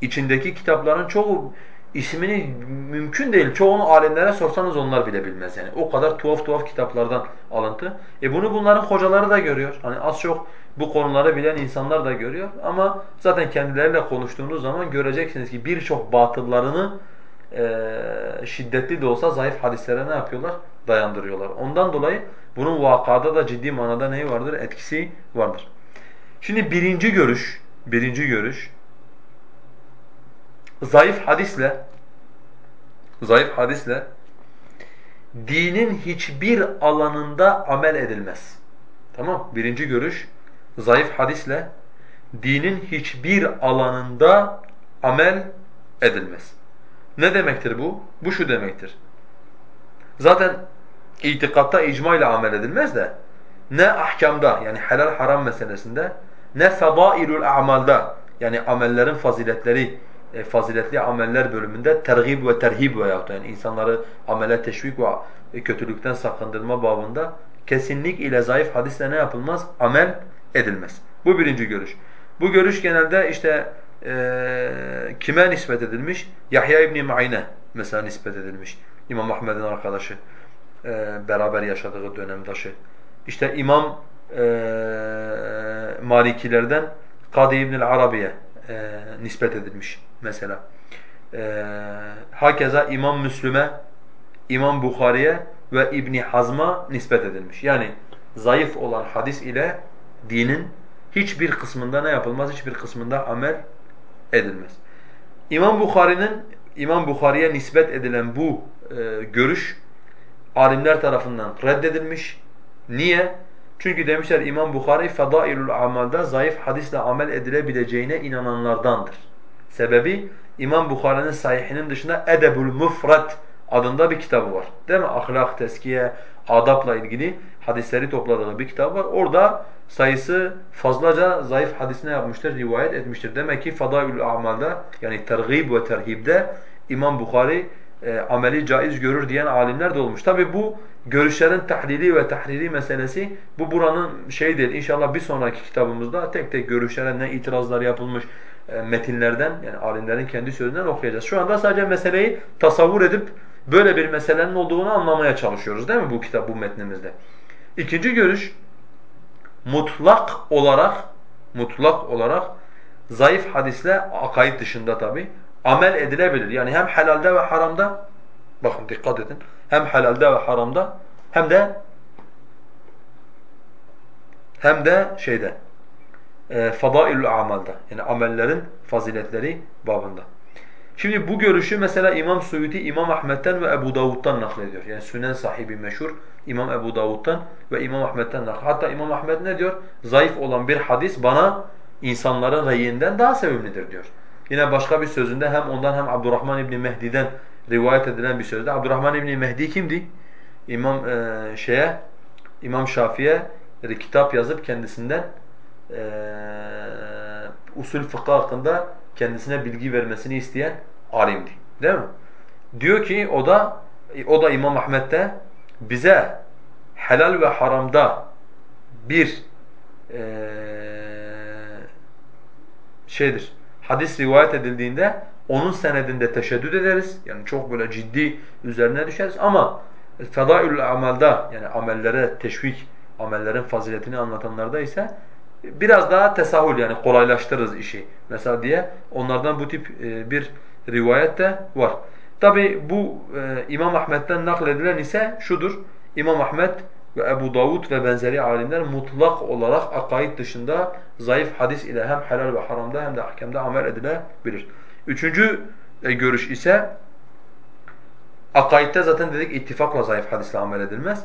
İçindeki kitapların çoğu ismini mümkün değil. Çoğunu alimlere sorsanız onlar bile bilmez yani. O kadar tuhaf tuhaf kitaplardan alıntı. E bunu bunların hocaları da görüyor. Hani az çok bu konuları bilen insanlar da görüyor. Ama zaten kendileriyle konuştuğunuz zaman göreceksiniz ki birçok batıllarını e, şiddetli de olsa zayıf hadislere ne yapıyorlar? Dayandırıyorlar. Ondan dolayı bunun vakada da ciddi manada neyi vardır? Etkisi vardır. Şimdi birinci görüş, birinci görüş zayıf hadisle zayıf hadisle dinin hiçbir alanında amel edilmez. Tamam? Birinci görüş zayıf hadisle dinin hiçbir alanında amel edilmez. Ne demektir bu? Bu şu demektir. Zaten itikatta icma ile amel edilmez de ne ahkamda yani helal haram meselesinde ne fedailul a'malda yani amellerin faziletleri e, faziletli ameller bölümünde tergib ve terhib veyahut yani insanları amele teşvik ve kötülükten sakındırma babında kesinlik ile zayıf hadisle ne yapılmaz? Amel edilmez. Bu birinci görüş. Bu görüş genelde işte e, kime nispet edilmiş? Yahya İbn Ma'ine mesela nispet edilmiş. İmam Ahmed'in arkadaşı, e, beraber yaşadığı dönemdaşı. İşte İmam e, Malikilerden Kadı İbn Arabiye e, nispet edilmiş mesela. E, hakeza İmam Müslüme, İmam Bukhari'ye ve İbni Hazm'a nispet edilmiş. Yani zayıf olan hadis ile dinin hiçbir kısmında ne yapılmaz? Hiçbir kısmında amel edilmez. İmam Bukhari'nin İmam Bukhari'ye nispet edilen bu e, görüş alimler tarafından reddedilmiş. Niye? Çünkü demişler İmam Bukhari Fedailul Amal'da zayıf hadisle amel edilebileceğine inananlardandır. Sebebi İmam Bukhari'nin sahihinin dışında Edebul Mufrat adında bir kitabı var. Değil mi? Ahlak, teskiye, adapla ilgili hadisleri topladığı bir kitap var. Orada sayısı fazlaca zayıf hadisine yapmıştır, rivayet etmiştir. Demek ki Fadailul Amal'da yani tergib ve terhibde İmam Bukhari e, ameli caiz görür diyen alimler de olmuş. Tabi bu görüşlerin tahlili ve tahriri meselesi bu buranın şey değil. İnşallah bir sonraki kitabımızda tek tek görüşlere ne itirazlar yapılmış e, metinlerden yani alimlerin kendi sözünden okuyacağız. Şu anda sadece meseleyi tasavvur edip böyle bir meselenin olduğunu anlamaya çalışıyoruz değil mi bu kitap bu metnimizde? İkinci görüş mutlak olarak mutlak olarak zayıf hadisle akaid dışında tabi amel edilebilir. Yani hem helalde ve haramda bakın dikkat edin. Hem helalde ve haramda hem de hem de şeyde e, fadailül amalda yani amellerin faziletleri babında. Şimdi bu görüşü mesela İmam Suyuti İmam Ahmet'ten ve Ebu Davud'dan naklediyor. Yani sünen sahibi meşhur İmam Ebu Davud'dan ve İmam Ahmet'ten naklediyor. Hatta İmam Ahmet ne diyor? Zayıf olan bir hadis bana insanların reyinden daha sevimlidir diyor. Yine başka bir sözünde hem ondan hem Abdurrahman İbni Mehdi'den rivayet edilen bir sözde. Abdurrahman İbni Mehdi kimdi? İmam e, şeye, İmam Şafii'ye kitap yazıp kendisinden e, usul fıkıh hakkında kendisine bilgi vermesini isteyen alimdi. Değil mi? Diyor ki o da o da İmam Ahmet'te bize helal ve haramda bir e, şeydir hadis rivayet edildiğinde onun senedinde teşeddüd ederiz. Yani çok böyle ciddi üzerine düşeriz ama fedailül amelda yani amellere teşvik, amellerin faziletini anlatanlarda ise biraz daha tesahül yani kolaylaştırırız işi mesela diye onlardan bu tip e, bir rivayet de var. Tabi bu e, İmam Ahmet'ten nakledilen ise şudur. İmam Ahmet ve Ebu Davud ve benzeri alimler mutlak olarak akaid dışında zayıf hadis ile hem helal ve haramda hem de ahkamda amel edilebilir. Üçüncü e, görüş ise akaidde zaten dedik ittifakla zayıf hadisle amel edilmez.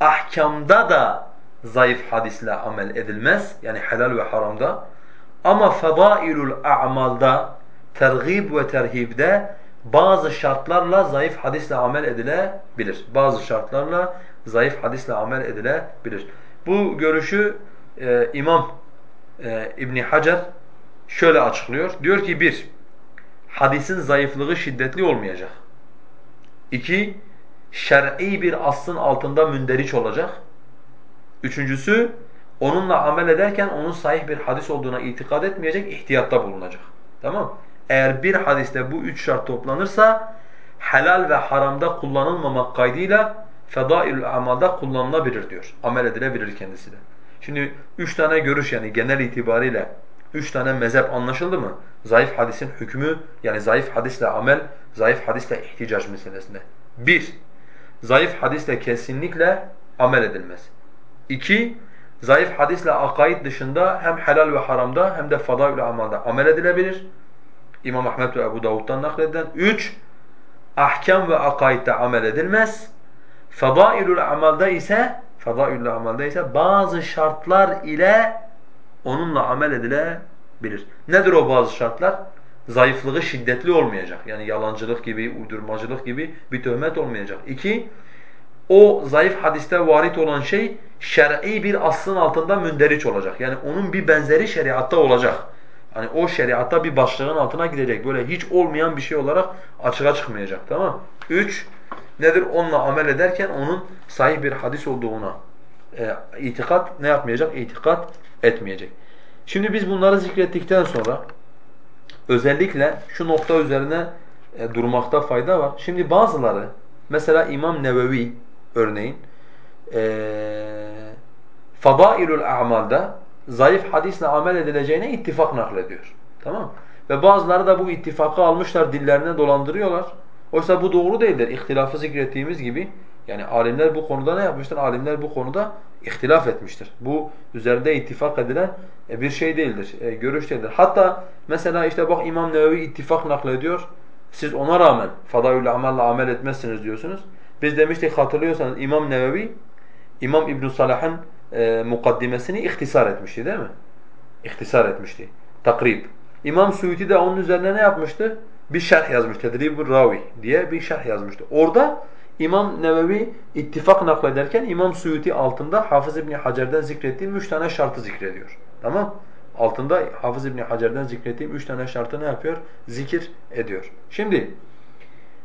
Ahkamda da zayıf hadisle amel edilmez. Yani helal ve haramda. Ama fedailul a'malda, tergib ve terhibde bazı şartlarla zayıf hadisle amel edilebilir. Bazı şartlarla zayıf hadisle amel edilebilir. Bu görüşü e, İmam e, İbn Hacer şöyle açıklıyor. Diyor ki bir, hadisin zayıflığı şiddetli olmayacak. İki, şer'i bir aslın altında münderiç olacak. Üçüncüsü, onunla amel ederken onun sahih bir hadis olduğuna itikad etmeyecek, ihtiyatta bulunacak. Tamam Eğer bir hadiste bu üç şart toplanırsa, helal ve haramda kullanılmamak kaydıyla fedailül amalda kullanılabilir diyor. Amel edilebilir kendisi de. Şimdi üç tane görüş yani genel itibariyle üç tane mezhep anlaşıldı mı? Zayıf hadisin hükmü yani zayıf hadisle amel, zayıf hadisle ihticac meselesinde. Bir, zayıf hadisle kesinlikle amel edilmez. İki, zayıf hadisle akaid dışında hem helal ve haramda hem de fadail amalda amel edilebilir. İmam Ahmed ve Ebu Davud'dan nakledilen. Üç, ahkam ve akaidde amel edilmez. Fadailul amalda ise fadailul amalda ise bazı şartlar ile onunla amel edilebilir. Nedir o bazı şartlar? Zayıflığı şiddetli olmayacak. Yani yalancılık gibi, uydurmacılık gibi bir töhmet olmayacak. İki, o zayıf hadiste varit olan şey şer'i bir aslın altında münderiç olacak. Yani onun bir benzeri şeriatta olacak. Hani o şeriatta bir başlığın altına gidecek. Böyle hiç olmayan bir şey olarak açığa çıkmayacak. Tamam Üç, nedir? Onunla amel ederken onun sahih bir hadis olduğuna e, itikat ne yapmayacak? İtikat etmeyecek. Şimdi biz bunları zikrettikten sonra özellikle şu nokta üzerine e, durmakta fayda var. Şimdi bazıları mesela İmam Nevevi örneğin e, Fadailul A'mal'da zayıf hadisle amel edileceğine ittifak naklediyor. Tamam Ve bazıları da bu ittifakı almışlar, dillerine dolandırıyorlar. Oysa bu doğru değildir. İhtilafı zikrettiğimiz gibi yani alimler bu konuda ne yapmıştır? Alimler bu konuda ihtilaf etmiştir. Bu üzerinde ittifak edilen e, bir şey değildir, e, görüş değildir. Hatta mesela işte bak İmam Nevevi ittifak naklediyor. Siz ona rağmen fadaül amelle amel etmezsiniz diyorsunuz. Biz demiştik hatırlıyorsanız İmam Nevevi İmam İbn Salah'ın e, mukaddimesini ihtisar etmişti değil mi? İhtisar etmişti. Takrib. İmam Suyuti de onun üzerine ne yapmıştı? Bir şerh yazmış. Tedribur Ravi diye bir şerh yazmıştı. Orada İmam Nevevi ittifak naklederken İmam Suyuti altında Hafız İbni Hacer'den zikrettiğim üç tane şartı zikrediyor. Tamam Altında Hafız İbni Hacer'den zikrettiğim üç tane şartı ne yapıyor? Zikir ediyor. Şimdi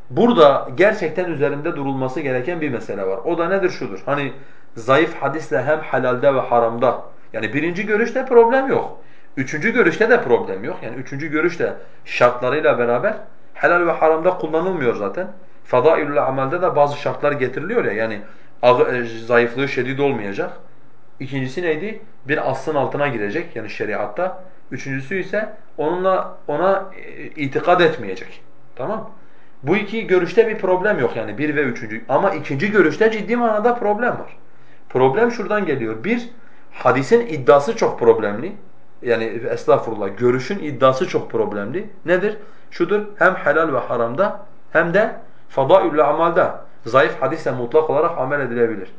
burada gerçekten üzerinde durulması gereken bir mesele var. O da nedir? Şudur. Hani zayıf hadisle hem helalde ve haramda yani birinci görüşte problem yok. Üçüncü görüşte de problem yok. Yani üçüncü görüşte şartlarıyla beraber helal ve haramda kullanılmıyor zaten. Fadailül amelde de bazı şartlar getiriliyor ya yani e, zayıflığı şedid olmayacak. İkincisi neydi? Bir aslın altına girecek yani şeriatta. Üçüncüsü ise onunla ona e, itikad etmeyecek. Tamam? Bu iki görüşte bir problem yok yani bir ve üçüncü. Ama ikinci görüşte ciddi manada problem var. Problem şuradan geliyor. Bir, hadisin iddiası çok problemli. Yani estağfurullah görüşün iddiası çok problemli. Nedir? Şudur hem helal ve haramda hem de fadailül amalda zayıf hadisle mutlak olarak amel edilebilir.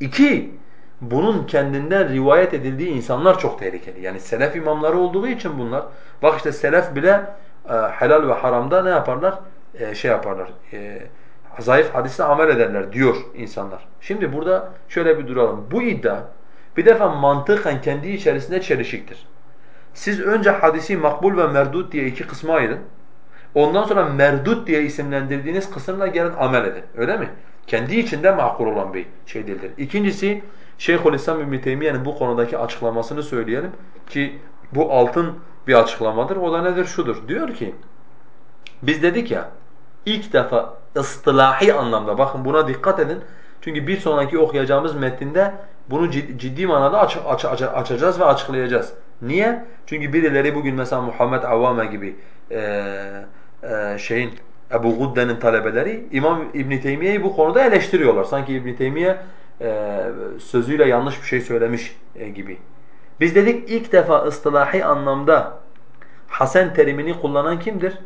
İki, bunun kendinden rivayet edildiği insanlar çok tehlikeli. Yani selef imamları olduğu için bunlar. Bak işte selef bile e, helal ve haramda ne yaparlar? E, şey yaparlar. E, zayıf hadisle amel ederler diyor insanlar. Şimdi burada şöyle bir duralım. Bu iddia bir defa mantıken kendi içerisinde çelişiktir. Siz önce hadisi makbul ve merdut diye iki kısma ayırın. Ondan sonra merdut diye isimlendirdiğiniz kısımla gelin amel edin. Öyle mi? Kendi içinde makul olan bir şey değildir. İkincisi Şeyhülislam İbn Teymiyye'nin bu konudaki açıklamasını söyleyelim ki bu altın bir açıklamadır. O da nedir? Şudur. Diyor ki biz dedik ya ilk defa ıstılahi anlamda bakın buna dikkat edin. Çünkü bir sonraki okuyacağımız metinde bunu ciddi manada aç, aç, aç, açacağız ve açıklayacağız. Niye? Çünkü birileri bugün mesela Muhammed Avvame gibi e, e, şeyin Ebu Gudde'nin talebeleri İmam İbn Teymiye'yi bu konuda eleştiriyorlar. Sanki İbn Teymiye e, sözüyle yanlış bir şey söylemiş e, gibi. Biz dedik ilk defa ıstılahi anlamda Hasan terimini kullanan kimdir?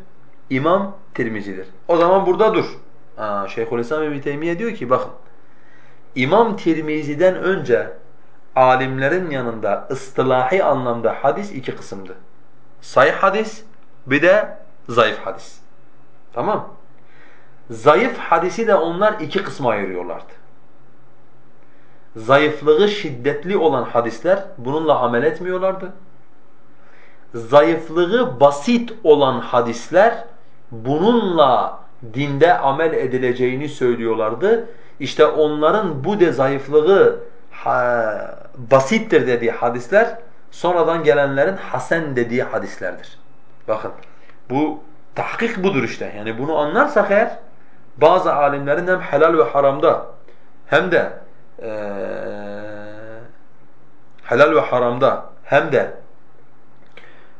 İmam Tirmizi'dir. O zaman burada dur. Aa, Şeyhülislam İbn Teymiye diyor ki bakın İmam Tirmizi'den önce alimlerin yanında ıstılahi anlamda hadis iki kısımdı. Sahih hadis bir de zayıf hadis. Tamam? Zayıf hadisi de onlar iki kısma ayırıyorlardı. Zayıflığı şiddetli olan hadisler bununla amel etmiyorlardı. Zayıflığı basit olan hadisler bununla dinde amel edileceğini söylüyorlardı. İşte onların bu de zayıflığı basittir dediği hadisler sonradan gelenlerin hasen dediği hadislerdir. Bakın bu tahkik budur işte. Yani bunu anlarsak eğer bazı alimlerin hem helal ve haramda hem de e, helal ve haramda hem de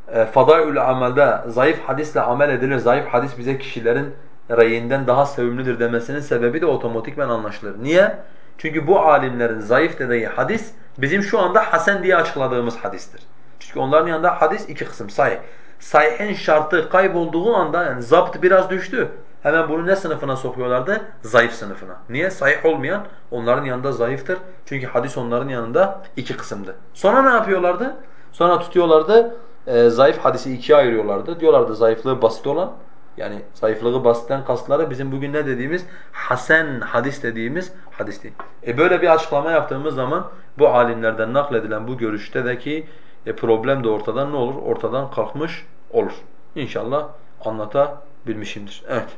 e, fadailül amelde zayıf hadisle amel edilir. Zayıf hadis bize kişilerin reyinden daha sevimlidir demesinin sebebi de otomatikmen anlaşılır. Niye? Çünkü bu alimlerin zayıf dediği hadis bizim şu anda hasen diye açıkladığımız hadistir. Çünkü onların yanında hadis iki kısım sahih. Sahihin şartı kaybolduğu anda yani zapt biraz düştü. Hemen bunu ne sınıfına sokuyorlardı? Zayıf sınıfına. Niye? Sahih olmayan onların yanında zayıftır. Çünkü hadis onların yanında iki kısımdı. Sonra ne yapıyorlardı? Sonra tutuyorlardı, e, zayıf hadisi ikiye ayırıyorlardı. Diyorlardı zayıflığı basit olan, yani zayıflığı basitten kastları bizim bugün ne dediğimiz hasen hadis dediğimiz hadis değil. E böyle bir açıklama yaptığımız zaman bu alimlerden nakledilen bu görüştedeki e problem de ortadan ne olur? Ortadan kalkmış olur. İnşallah anlatabilmişimdir. Evet.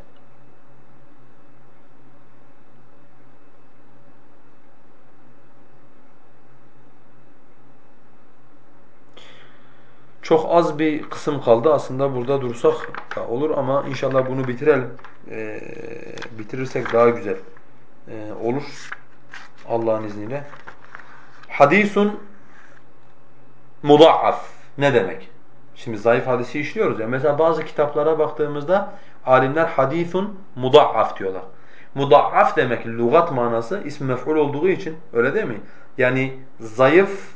Çok az bir kısım kaldı. Aslında burada dursak da olur ama inşallah bunu bitirelim. Ee, bitirirsek daha güzel ee, olur. Allah'ın izniyle. Hadisun mudaaf ne demek? Şimdi zayıf hadisi işliyoruz ya. Mesela bazı kitaplara baktığımızda alimler hadisun mudaaf diyorlar. Mudaaf demek lügat manası ism mef'ul olduğu için öyle değil mi? Yani zayıf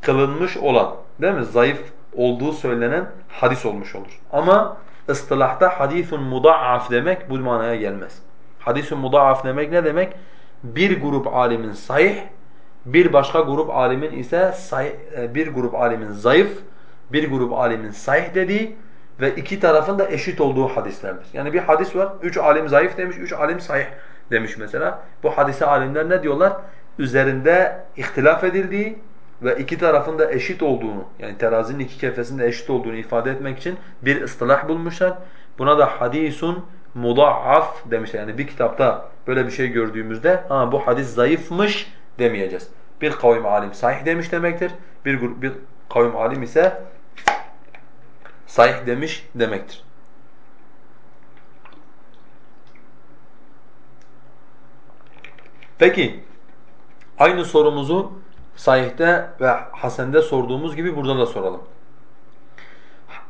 kılınmış olan değil mi? Zayıf olduğu söylenen hadis olmuş olur. Ama ıstılahta hadisun mudaaf demek bu manaya gelmez. Hadisun mudaaf demek ne demek? Bir grup alimin sahih, Bir başka grup alimin ise e, bir grup alimin zayıf, bir grup alimin sahih dediği ve iki tarafın da eşit olduğu hadislerdir. Yani bir hadis var, üç alim zayıf demiş, üç alim sahih demiş mesela. Bu hadise alimler ne diyorlar? Üzerinde ihtilaf edildiği ve iki tarafın da eşit olduğunu, yani terazinin iki kefesinin de eşit olduğunu ifade etmek için bir ıstılah bulmuşlar. Buna da hadisun mudaaf demişler. Yani bir kitapta böyle bir şey gördüğümüzde ha bu hadis zayıfmış demeyeceğiz. Bir kavim alim sahih demiş demektir. Bir grup bir kavim alim ise sahih demiş demektir. Peki aynı sorumuzu sahihte ve hasende sorduğumuz gibi burada da soralım.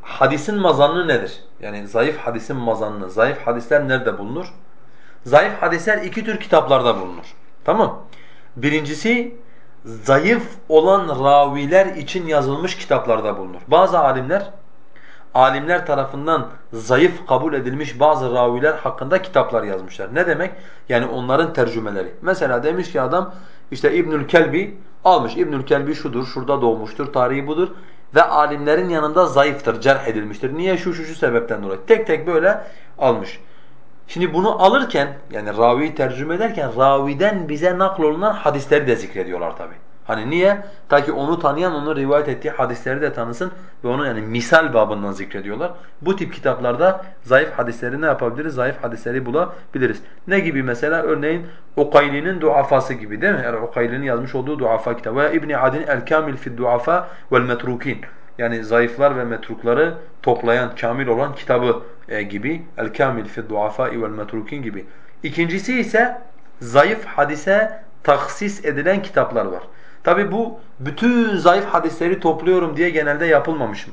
Hadisin mazanını nedir? Yani zayıf hadisin mazanını, zayıf hadisler nerede bulunur? Zayıf hadisler iki tür kitaplarda bulunur. Tamam? Birincisi zayıf olan raviler için yazılmış kitaplarda bulunur. Bazı alimler alimler tarafından zayıf kabul edilmiş bazı raviler hakkında kitaplar yazmışlar. Ne demek? Yani onların tercümeleri. Mesela demiş ki adam işte İbnül Kelbi almış. İbnül Kelbi şudur, şurada doğmuştur, tarihi budur ve alimlerin yanında zayıftır, cerh edilmiştir. Niye? Şu şu şu sebepten dolayı. Tek tek böyle almış. Şimdi bunu alırken yani raviyi tercüme ederken raviden bize naklolunan hadisleri de zikrediyorlar tabi. Hani niye? Ta ki onu tanıyan onu rivayet ettiği hadisleri de tanısın ve onu yani misal babından zikrediyorlar. Bu tip kitaplarda zayıf hadisleri ne yapabiliriz? Zayıf hadisleri bulabiliriz. Ne gibi mesela? Örneğin Ukayli'nin duafası gibi değil mi? Yani Ukayli'nin yazmış olduğu duafa kitabı. Veya İbn Adin el-Kamil fi duafa vel metrukin. Yani zayıflar ve metrukları toplayan, kamil olan kitabı e, gibi. El-Kamil fi duafa vel metrukin gibi. İkincisi ise zayıf hadise taksis edilen kitaplar var. Tabi bu bütün zayıf hadisleri topluyorum diye genelde yapılmamış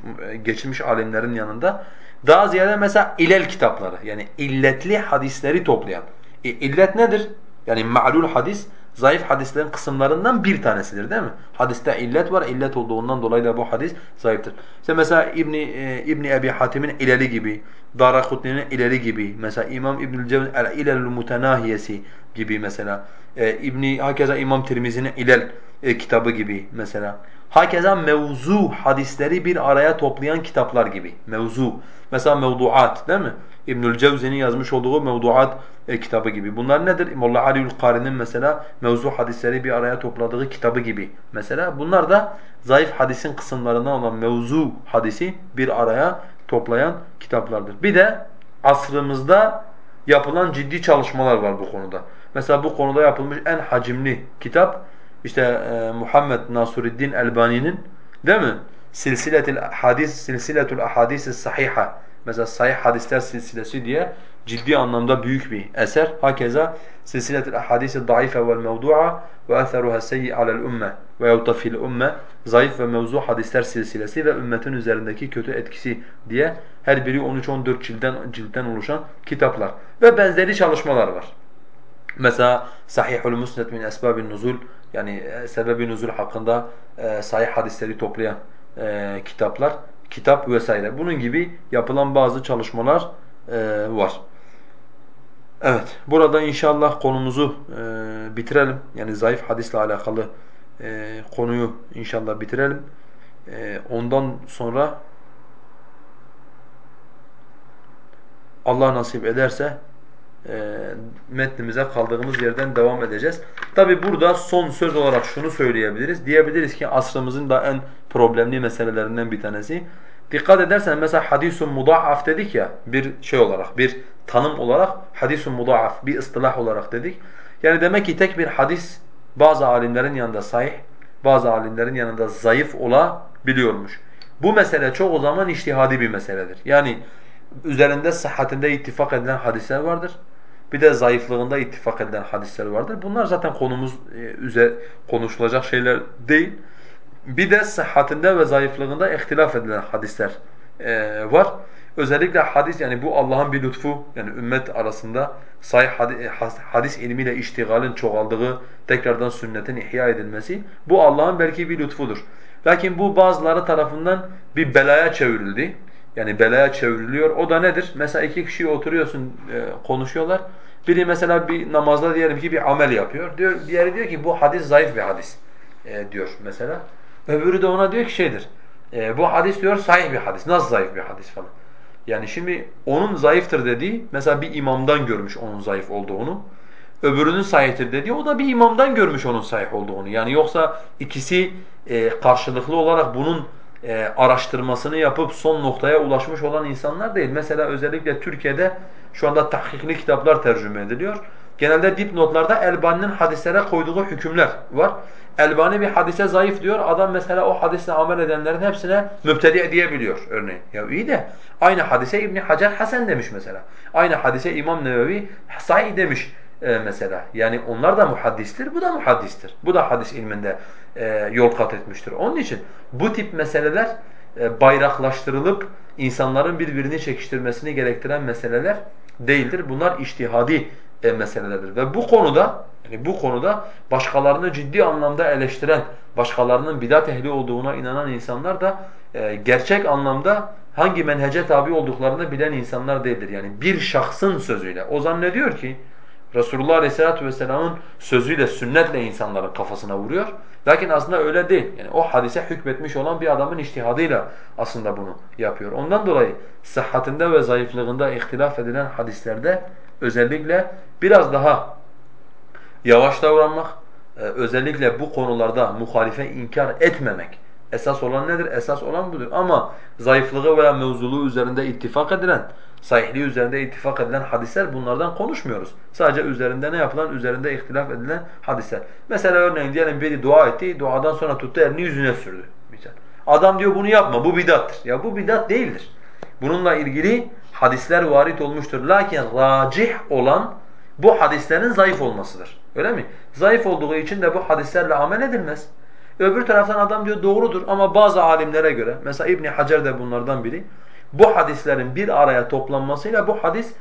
geçmiş alimlerin yanında. Daha ziyade mesela ilel kitapları yani illetli hadisleri toplayan. E, illet nedir? Yani ma'lul hadis zayıf hadislerin kısımlarından bir tanesidir değil mi? Hadiste illet var, illet olduğundan dolayı da bu hadis zayıftır. İşte mesela İbni e, İbni Ebi Hatim'in ileli gibi, Darakutni'nin ileli gibi, mesela İmam İbnül Cevz el-İlelül Mutenahiyesi gibi mesela, e, İbni hakeza İmam Tirmizi'nin ilel e, kitabı gibi mesela. Hakeza mevzu hadisleri bir araya toplayan kitaplar gibi. Mevzu. Mesela mevduat değil mi? İbnül Cevzi'nin yazmış olduğu mevduat e, kitabı gibi. Bunlar nedir? Molla Aliül Kari'nin mesela mevzu hadisleri bir araya topladığı kitabı gibi. Mesela bunlar da zayıf hadisin kısımlarından olan mevzu hadisi bir araya toplayan kitaplardır. Bir de asrımızda yapılan ciddi çalışmalar var bu konuda. Mesela bu konuda yapılmış en hacimli kitap işte e, Muhammed Nasuruddin Elbani'nin değil mi? Silsiletul hadis silsiletul ahadis sahiha. Mesela sahih hadisler silsilesi diye ciddi anlamda büyük bir eser. Hakeza silsiletul ahadis daife vel mevdu'a ve eseruha seyyi alel ümme ve yutafil ümme zayıf ve mevzu hadisler silsilesi ve ümmetin üzerindeki kötü etkisi diye her biri 13-14 cilden cilden oluşan kitaplar ve benzeri çalışmalar var. Mesela Sahihul Musned min Esbabin Nuzul yani e, sebebi nuzul hakkında e, sahih hadisleri toplayan e, kitaplar, kitap vesaire. Bunun gibi yapılan bazı çalışmalar e, var. Evet, burada inşallah konumuzu e, bitirelim. Yani zayıf hadisle alakalı e, konuyu inşallah bitirelim. E, ondan sonra Allah nasip ederse metnimize kaldığımız yerden devam edeceğiz. Tabi burada son söz olarak şunu söyleyebiliriz. Diyebiliriz ki asrımızın da en problemli meselelerinden bir tanesi. Dikkat edersen mesela hadisun mudaaf dedik ya bir şey olarak, bir tanım olarak hadisun mudaaf, bir ıstılah olarak dedik. Yani demek ki tek bir hadis bazı alimlerin yanında sahih, bazı alimlerin yanında zayıf olabiliyormuş. Bu mesele çok o zaman iştihadi bir meseledir. Yani üzerinde sıhhatinde ittifak edilen hadisler vardır. Bir de zayıflığında ittifak edilen hadisler vardır. Bunlar zaten konumuz e, üzere konuşulacak şeyler değil. Bir de sıhhatinde ve zayıflığında ihtilaf edilen hadisler e, var. Özellikle hadis yani bu Allah'ın bir lütfu yani ümmet arasında sahih hadis, hadis ilmiyle iştigalin çoğaldığı, tekrardan sünnetin ihya edilmesi bu Allah'ın belki bir lütfudur. Lakin bu bazıları tarafından bir belaya çevrildi. Yani belaya çevriliyor. O da nedir? Mesela iki kişi oturuyorsun, e, konuşuyorlar. Biri mesela bir namazda diyelim ki bir amel yapıyor. Diyor, diğeri diyor ki bu hadis zayıf bir hadis. e, diyor mesela. Öbürü de ona diyor ki şeydir. E, bu hadis diyor sahih bir hadis. Nasıl zayıf bir hadis falan. Yani şimdi onun zayıftır dediği mesela bir imamdan görmüş onun zayıf olduğunu. Öbürünün sahihtir dediği o da bir imamdan görmüş onun sahih olduğunu. Yani yoksa ikisi e, karşılıklı olarak bunun e, araştırmasını yapıp son noktaya ulaşmış olan insanlar değil. Mesela özellikle Türkiye'de şu anda tahkikli kitaplar tercüme ediliyor. Genelde dipnotlarda Elbani'nin hadislere koyduğu hükümler var. Elbani bir hadise zayıf diyor. Adam mesela o hadisle amel edenlerin hepsine mübtedi diyebiliyor örneğin. Ya iyi de aynı hadise İbn Hacer Hasan demiş mesela. Aynı hadise İmam Nevevi sahih demiş e, mesela. Yani onlar da muhaddistir, bu da muhaddistir. Bu da hadis ilminde e, yol kat etmiştir. Onun için bu tip meseleler e, bayraklaştırılıp insanların birbirini çekiştirmesini gerektiren meseleler değildir. Bunlar iştihadi e, meselelerdir. Ve bu konuda yani bu konuda başkalarını ciddi anlamda eleştiren, başkalarının bidat ehli olduğuna inanan insanlar da e, gerçek anlamda hangi menhece tabi olduklarını bilen insanlar değildir. Yani bir şahsın sözüyle. O zannediyor ki Resulullah Aleyhisselatü Vesselam'ın sözüyle, sünnetle insanların kafasına vuruyor. Lakin aslında öyle değil. Yani o hadise hükmetmiş olan bir adamın iştihadıyla aslında bunu yapıyor. Ondan dolayı sıhhatinde ve zayıflığında ihtilaf edilen hadislerde özellikle biraz daha yavaş davranmak, e, özellikle bu konularda muhalife inkar etmemek esas olan nedir? Esas olan budur. Ama zayıflığı veya mevzuluğu üzerinde ittifak edilen, sahihliği üzerinde ittifak edilen hadisler bunlardan konuşmuyoruz. Sadece üzerinde ne yapılan? Üzerinde ihtilaf edilen hadisler. Mesela örneğin diyelim biri dua etti, duadan sonra tuttu elini yüzüne sürdü. Adam diyor bunu yapma, bu bidattır. Ya bu bidat değildir. Bununla ilgili hadisler varit olmuştur. Lakin racih olan bu hadislerin zayıf olmasıdır. Öyle mi? Zayıf olduğu için de bu hadislerle amel edilmez. Öbür taraftan adam diyor doğrudur ama bazı alimlere göre, mesela İbn Hacer de bunlardan biri, bu hadislerin bir araya toplanmasıyla bu hadis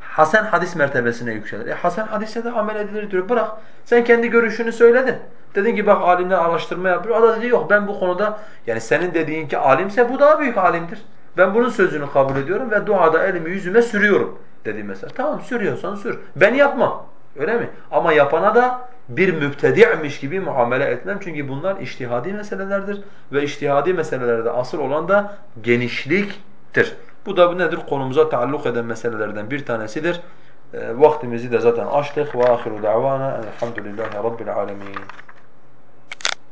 hasen hadis mertebesine yükselir. E hasen hadise de amel edilir diyor. Bırak. Sen kendi görüşünü söyledin. Dedin ki bak alimler araştırma yapıyor. O da dedi yok ben bu konuda yani senin dediğin ki alimse bu daha büyük alimdir. Ben bunun sözünü kabul ediyorum ve duada elimi yüzüme sürüyorum dedi mesela. Tamam sürüyorsan sür. Ben yapmam. Öyle mi? Ama yapana da bir mübtedi'miş gibi muamele etmem. Çünkü bunlar iştihadi meselelerdir ve iştihadi meselelerde asıl olan da genişliktir. Bu da nedir? Konumuza taalluk eden meselelerden bir tanesidir. E, vaktimizi de zaten açtık. Ve ahiru da'vana elhamdülillahi rabbil alemin.